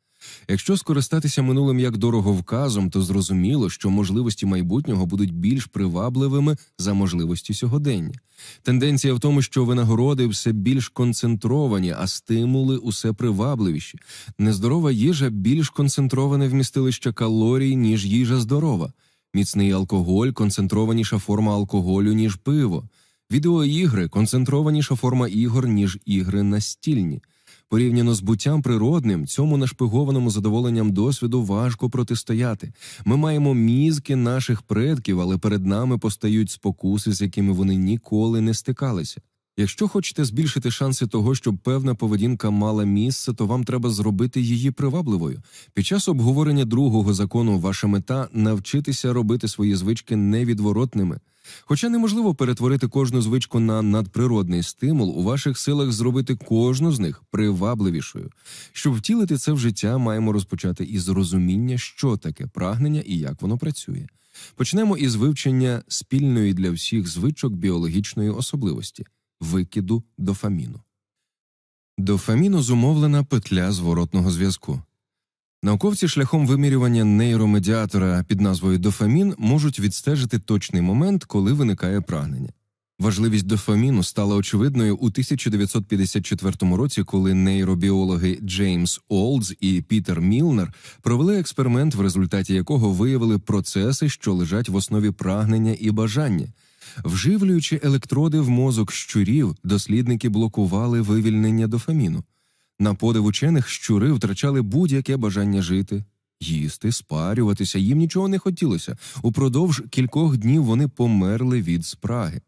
Якщо скористатися минулим як дороговказом, то зрозуміло, що можливості майбутнього будуть більш привабливими за можливості сьогодення. Тенденція в тому, що винагороди все більш концентровані, а стимули усе привабливіші. Нездорова їжа більш концентроване вмістилище калорій, ніж їжа здорова. Міцний алкоголь концентрованіша форма алкоголю, ніж пиво. Відеоігри концентрованіша форма ігор, ніж ігри настільні. Порівняно з буттям природним, цьому нашпигованому задоволенням досвіду важко протистояти. Ми маємо мізки наших предків, але перед нами постають спокуси, з якими вони ніколи не стикалися. Якщо хочете збільшити шанси того, щоб певна поведінка мала місце, то вам треба зробити її привабливою. Під час обговорення другого закону ваша мета навчитися робити свої звички невідворотними. Хоча неможливо перетворити кожну звичку на надприродний стимул, у ваших силах зробити кожну з них привабливішою. Щоб втілити це в життя, маємо розпочати із розуміння, що таке прагнення і як воно працює. Почнемо із вивчення спільної для всіх звичок біологічної особливості викиду дофаміну. Дофаміну зумовлена петля зворотного зв'язку. Науковці шляхом вимірювання нейромедіатора під назвою дофамін можуть відстежити точний момент, коли виникає прагнення. Важливість дофаміну стала очевидною у 1954 році, коли нейробіологи Джеймс Олдз і Пітер Мілнер провели експеримент, в результаті якого виявили процеси, що лежать в основі прагнення і бажання. Вживлюючи електроди в мозок щурів, дослідники блокували вивільнення дофаміну. На подив учених щури втрачали будь-яке бажання жити, їсти, спарюватися, їм нічого не хотілося. Упродовж кількох днів вони померли від спраги.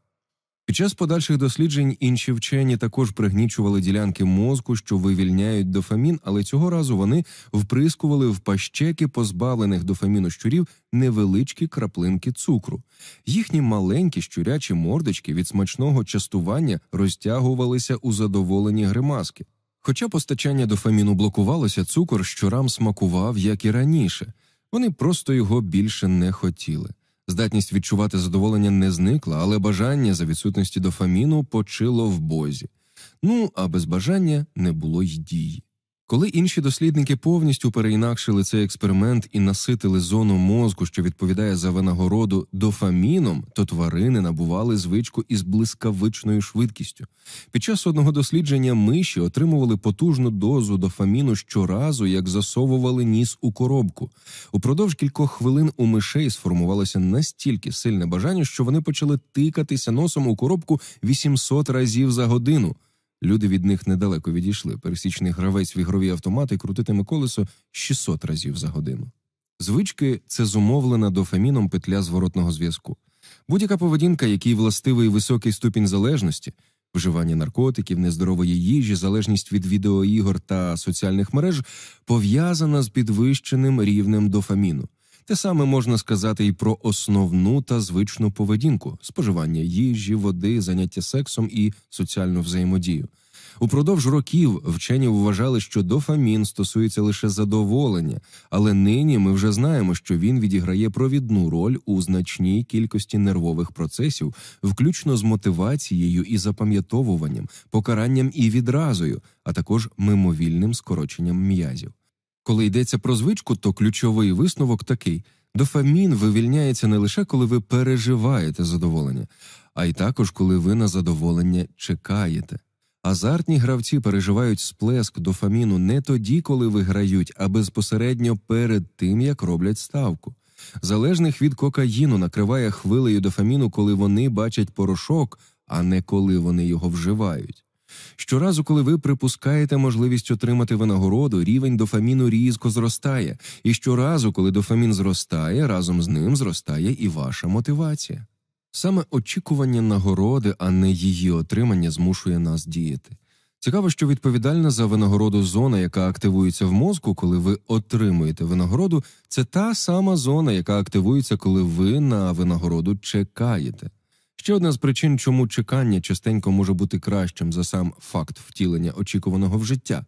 Під час подальших досліджень інші вчені також пригнічували ділянки мозку, що вивільняють дофамін, але цього разу вони вприскували в пащеки позбавлених дофаміну щурів невеличкі краплинки цукру. Їхні маленькі щурячі мордочки від смачного частування розтягувалися у задоволені гримаски. Хоча постачання дофаміну блокувалося, цукор щурам смакував, як і раніше, вони просто його більше не хотіли. Здатність відчувати задоволення не зникла, але бажання за відсутності дофаміну почило в бозі. Ну а без бажання не було й дії. Коли інші дослідники повністю переінакшили цей експеримент і наситили зону мозку, що відповідає за винагороду дофаміном, то тварини набували звичку із блискавичною швидкістю. Під час одного дослідження миші отримували потужну дозу дофаміну щоразу, як засовували ніс у коробку. Упродовж кількох хвилин у мишей сформувалося настільки сильне бажання, що вони почали тикатися носом у коробку 800 разів за годину. Люди від них недалеко відійшли. Пересічний гравець в ігрові автомати крутитиме колесо 600 разів за годину. Звички це зумовлена дофаміном петля зворотного зв'язку. Будь-яка поведінка, якій властивий високий ступінь залежності, вживання наркотиків, нездорової їжі, залежність від відеоігор та соціальних мереж, пов'язана з підвищеним рівнем дофаміну. Те саме можна сказати і про основну та звичну поведінку споживання їжі, води, заняття сексом і соціальну взаємодію. Упродовж років вчені вважали, що дофамін стосується лише задоволення, але нині ми вже знаємо, що він відіграє провідну роль у значній кількості нервових процесів, включно з мотивацією і запам'ятовуванням, покаранням і відразою, а також мимовільним скороченням м'язів. Коли йдеться про звичку, то ключовий висновок такий: дофамін вивільняється не лише коли ви переживаєте задоволення, а й також коли ви на задоволення чекаєте. Азартні гравці переживають сплеск дофаміну не тоді, коли виграють, а безпосередньо перед тим, як роблять ставку. Залежних від кокаїну накриває хвилею дофаміну, коли вони бачать порошок, а не коли вони його вживають. Щоразу, коли ви припускаєте можливість отримати винагороду, рівень дофаміну різко зростає, і щоразу, коли дофамін зростає, разом з ним зростає і ваша мотивація. Саме очікування нагороди, а не її отримання, змушує нас діяти. Цікаво, що відповідальна за винагороду зона, яка активується в мозку, коли ви отримуєте винагороду, це та сама зона, яка активується, коли ви на винагороду чекаєте. Ще одна з причин, чому чекання частенько може бути кращим за сам факт втілення очікуваного в життя.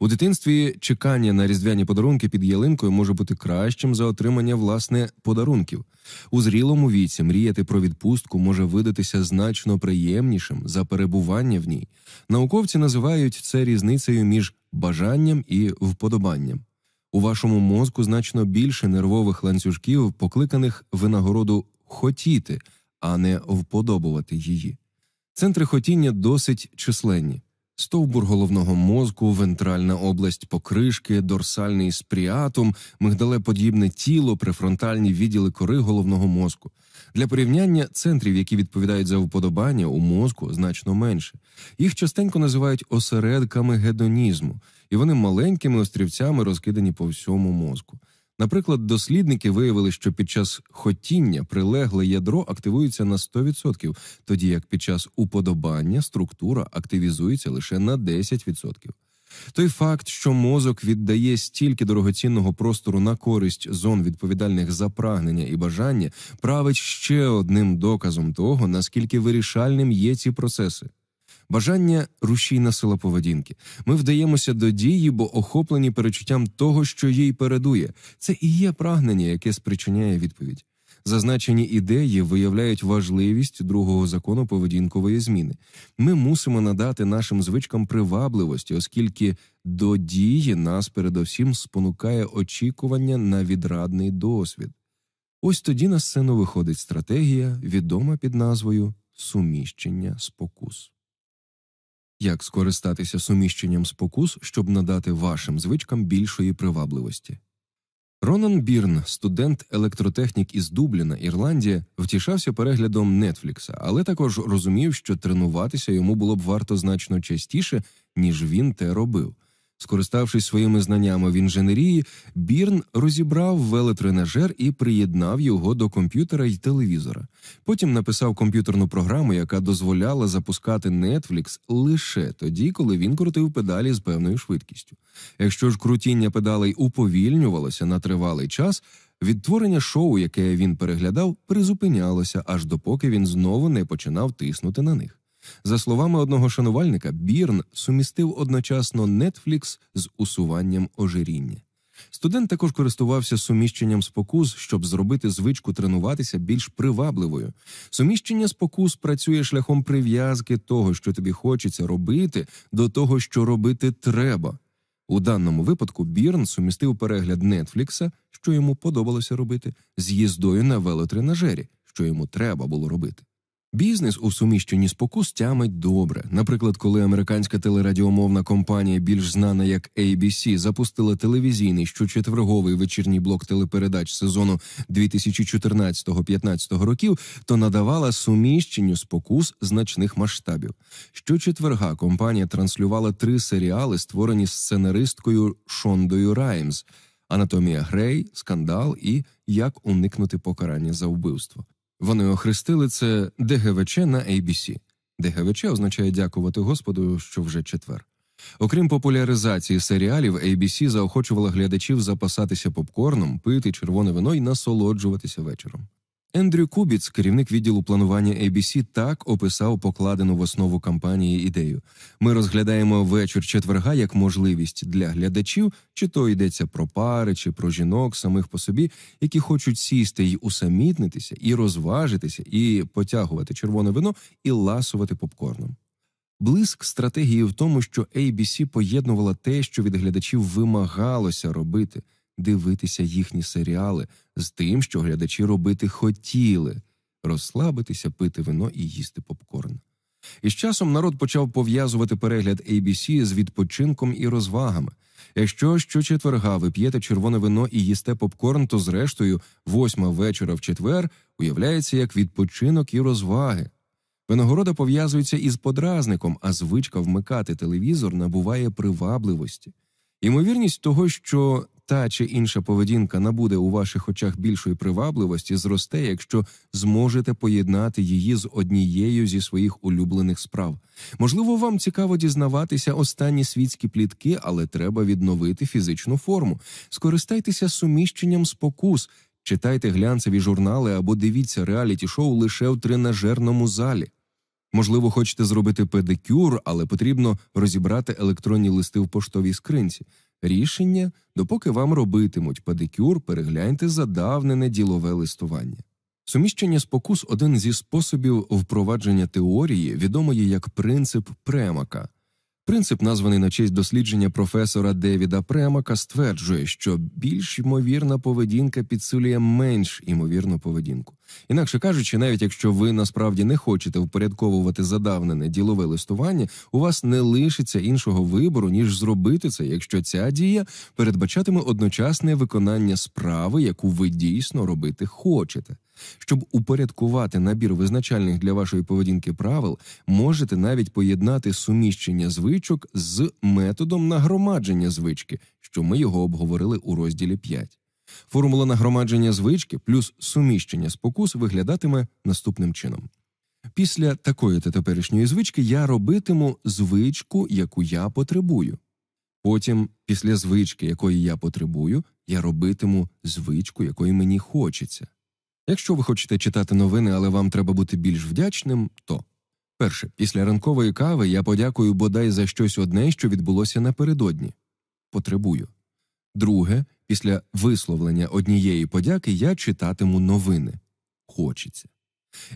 У дитинстві чекання на різдвяні подарунки під ялинкою може бути кращим за отримання власне подарунків. У зрілому віці мріяти про відпустку може видатися значно приємнішим за перебування в ній. Науковці називають це різницею між бажанням і вподобанням. У вашому мозку значно більше нервових ланцюжків, покликаних винагороду хотіти, а не вподобувати її. Центри хотіння досить численні. Стовбур головного мозку, вентральна область покришки, дорсальний спріатум, мигдалеподібне тіло, префронтальні відділи кори головного мозку. Для порівняння центрів, які відповідають за вподобання у мозку, значно менше. Їх частенько називають осередками гедонізму, і вони маленькими острівцями розкидані по всьому мозку. Наприклад, дослідники виявили, що під час хотіння прилегле ядро активується на 100%, тоді як під час уподобання структура активізується лише на 10%. Той факт, що мозок віддає стільки дорогоцінного простору на користь зон відповідальних за прагнення і бажання, править ще одним доказом того, наскільки вирішальним є ці процеси. Бажання рушійна сила поведінки. Ми вдаємося до дії, бо охоплені перечуттям того, що їй передує. Це і є прагнення, яке спричиняє відповідь. Зазначені ідеї виявляють важливість другого закону поведінкової зміни. Ми мусимо надати нашим звичкам привабливості, оскільки до дії нас передовсім спонукає очікування на відрадний досвід. Ось тоді на сцену виходить стратегія, відома під назвою суміщення спокус. Як скористатися суміщенням спокус, щоб надати вашим звичкам більшої привабливості? Ронан Бірн, студент електротехнік із Дубліна, Ірландія, втішався переглядом Нетфлікса, але також розумів, що тренуватися йому було б варто значно частіше, ніж він те робив. Скориставшись своїми знаннями в інженерії, Бірн розібрав велотренажер і приєднав його до комп'ютера й телевізора. Потім написав комп'ютерну програму, яка дозволяла запускати Netflix лише тоді, коли він крутив педалі з певною швидкістю. Якщо ж крутіння педалей уповільнювалося на тривалий час. Відтворення шоу, яке він переглядав, призупинялося аж допоки він знову не починав тиснути на них. За словами одного шанувальника, Бірн сумістив одночасно Netflix з усуванням ожиріння. Студент також користувався суміщенням спокус, щоб зробити звичку тренуватися більш привабливою. Суміщення спокус працює шляхом прив'язки того, що тобі хочеться робити, до того, що робити треба. У даному випадку Бірн сумістив перегляд Нетфлікса, що йому подобалося робити, з їздою на велотренажері, що йому треба було робити. Бізнес у суміщенні спокус тямить добре. Наприклад, коли американська телерадіомовна компанія, більш знана як ABC, запустила телевізійний щочетверговий вечірній блок телепередач сезону 2014-15 років, то надавала суміщенню спокус значних масштабів. Щочетверга компанія транслювала три серіали, створені сценаристкою Шондою Раймс: Анатомія Грей, Скандал і Як уникнути покарання за вбивство. Вони охрестили це ДГВЧ на ABC. ДГВЧ означає дякувати Господу, що вже четвер. Окрім популяризації серіалів, ABC заохочувала глядачів запасатися попкорном, пити червоне вино і насолоджуватися вечором. Ендрю Кубіц, керівник відділу планування ABC, так описав покладену в основу кампанії ідею. Ми розглядаємо вечір четверга як можливість для глядачів, чи то йдеться про пари, чи про жінок самих по собі, які хочуть сісти й усамітнитися, і розважитися, і потягувати червоне вино, і ласувати попкорном. Блиск стратегії в тому, що ABC поєднувала те, що від глядачів вимагалося робити дивитися їхні серіали з тим, що глядачі робити хотіли розслабитися, пити вино і їсти попкорн. І з часом народ почав пов'язувати перегляд ABC з відпочинком і розвагами. Якщо щочетверга ви п'єте червоне вино і їсте попкорн, то зрештою, восьма вечора в четвер уявляється як відпочинок і розваги. Винагорода пов'язується із подразником, а звичка вмикати телевізор набуває привабливості. Ймовірність того, що та чи інша поведінка набуде у ваших очах більшої привабливості, зросте, якщо зможете поєднати її з однією зі своїх улюблених справ. Можливо, вам цікаво дізнаватися останні світські плітки, але треба відновити фізичну форму. Скористайтеся суміщенням спокус, читайте глянцеві журнали або дивіться реаліті шоу лише в тренажерному залі. Можливо, хочете зробити педикюр, але потрібно розібрати електронні листи в поштовій скринці. Рішення, допоки вам робитимуть педикюр, перегляньте задавнене ділове листування. Суміщення спокус один зі способів впровадження теорії, відомої як принцип премака. Принцип, названий на честь дослідження професора Девіда Премака, стверджує, що більш ймовірна поведінка підсилює менш ймовірну поведінку. Інакше кажучи, навіть якщо ви насправді не хочете впорядковувати задавнене ділове листування, у вас не лишиться іншого вибору, ніж зробити це, якщо ця дія передбачатиме одночасне виконання справи, яку ви дійсно робити хочете. Щоб упорядкувати набір визначальних для вашої поведінки правил, можете навіть поєднати суміщення звичок з методом нагромадження звички, що ми його обговорили у розділі 5. Формула нагромадження звички плюс суміщення спокус виглядатиме наступним чином. Після такої та теперішньої звички я робитиму звичку, яку я потребую. Потім, після звички, якої я потребую, я робитиму звичку, якої мені хочеться. Якщо ви хочете читати новини, але вам треба бути більш вдячним, то перше, після ранкової кави я подякую бодай за щось одне, що відбулося напередодні. Потребую. Друге, після висловлення однієї подяки я читатиму новини. Хочеться.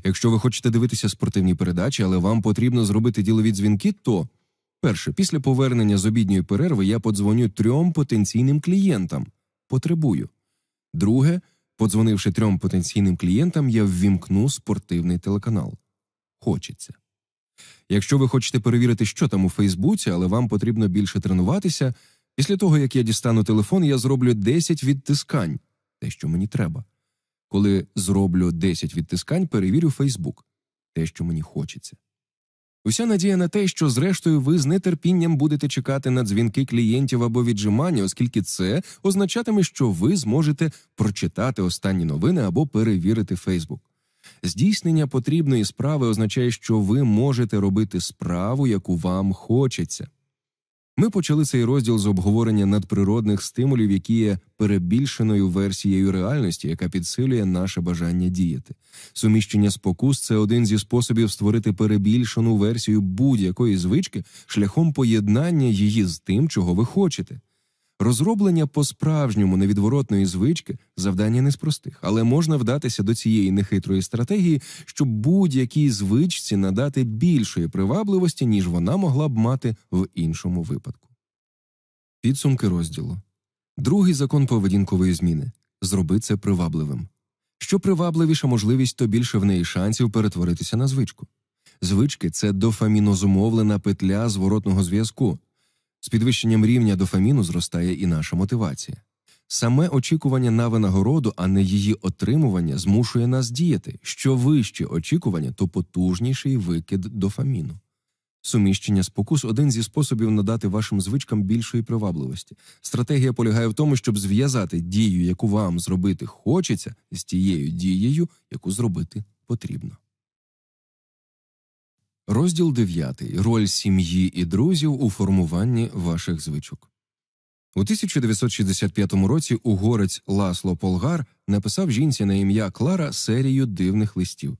Якщо ви хочете дивитися спортивні передачі, але вам потрібно зробити ділові дзвінки, то перше, після повернення з обідньої перерви я подзвоню трьом потенційним клієнтам. Потребую. Друге, подзвонивши трьом потенційним клієнтам, я ввімкну спортивний телеканал. Хочеться. Якщо ви хочете перевірити, що там у Фейсбуці, але вам потрібно більше тренуватися. Після того, як я дістану телефон, я зроблю 10 відтискань, те, що мені треба. Коли зроблю 10 відтискань, перевірю Фейсбук, те, що мені хочеться. Уся надія на те, що, зрештою, ви з нетерпінням будете чекати на дзвінки клієнтів або віджимання, оскільки це означатиме, що ви зможете прочитати останні новини або перевірити Фейсбук. Здійснення потрібної справи означає, що ви можете робити справу, яку вам хочеться. Ми почали цей розділ з обговорення надприродних стимулів, які є перебільшеною версією реальності, яка підсилює наше бажання діяти. Суміщення спокус це один зі способів створити перебільшену версію будь-якої звички шляхом поєднання її з тим, чого ви хочете. Розроблення по справжньому невідворотної звички завдання не з простих, але можна вдатися до цієї нехитрої стратегії, щоб будь-якій звичці надати більшої привабливості, ніж вона могла б мати в іншому випадку. Підсумки розділу другий закон поведінкової зміни зроби це привабливим. Що привабливіша можливість, то більше в неї шансів перетворитися на звичку. Звички це дофамінозумовлена петля зворотного зв'язку. З підвищенням рівня дофаміну зростає і наша мотивація. Саме очікування на винагороду, а не її отримування, змушує нас діяти. Що вище очікування, то потужніший викид дофаміну. Суміщення спокус один зі способів надати вашим звичкам більшої привабливості. Стратегія полягає в тому, щоб зв'язати дію, яку вам зробити хочеться, з тією дією, яку зробити потрібно. Розділ 9. Роль сім'ї і друзів у формуванні ваших звичок. У 1965 році угорець Ласло Полгар написав жінці на ім'я Клара серію дивних листів.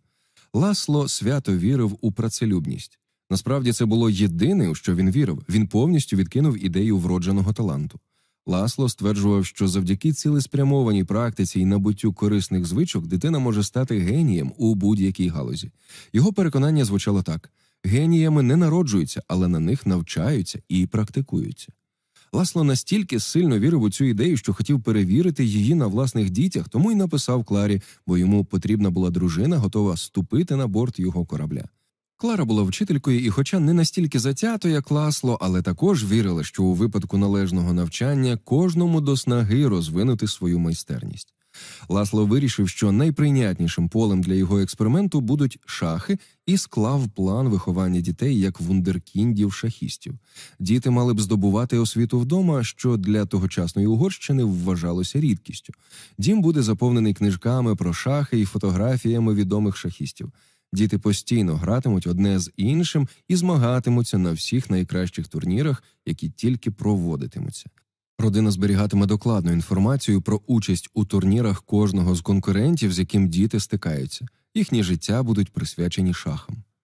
Ласло свято вірив у працелюбність. Насправді це було єдине, у що він вірив. Він повністю відкинув ідею вродженого таланту. Ласло стверджував, що завдяки цілеспрямованій практиці і набуттю корисних звичок дитина може стати генієм у будь-якій галузі. Його переконання звучало так: геніями не народжуються, але на них навчаються і практикуються. Ласло настільки сильно вірив у цю ідею, що хотів перевірити її на власних дітях, тому й написав Кларі, бо йому потрібна була дружина, готова ступити на борт його корабля. Клара була вчителькою, і, хоча не настільки затято, як Ласло, але також вірила, що у випадку належного навчання кожному до снаги розвинути свою майстерність. Ласло вирішив, що найприйнятнішим полем для його експерименту будуть шахи, і склав план виховання дітей як вундеркіндів шахістів. Діти мали б здобувати освіту вдома, що для тогочасної Угорщини вважалося рідкістю. Дім буде заповнений книжками про шахи і фотографіями відомих шахістів. Діти постійно гратимуть одне з іншим і змагатимуться на всіх найкращих турнірах, які тільки проводитимуться. Родина зберігатиме докладну інформацію про участь у турнірах кожного з конкурентів, з яким діти стикаються. Їхні життя будуть присвячені шахам.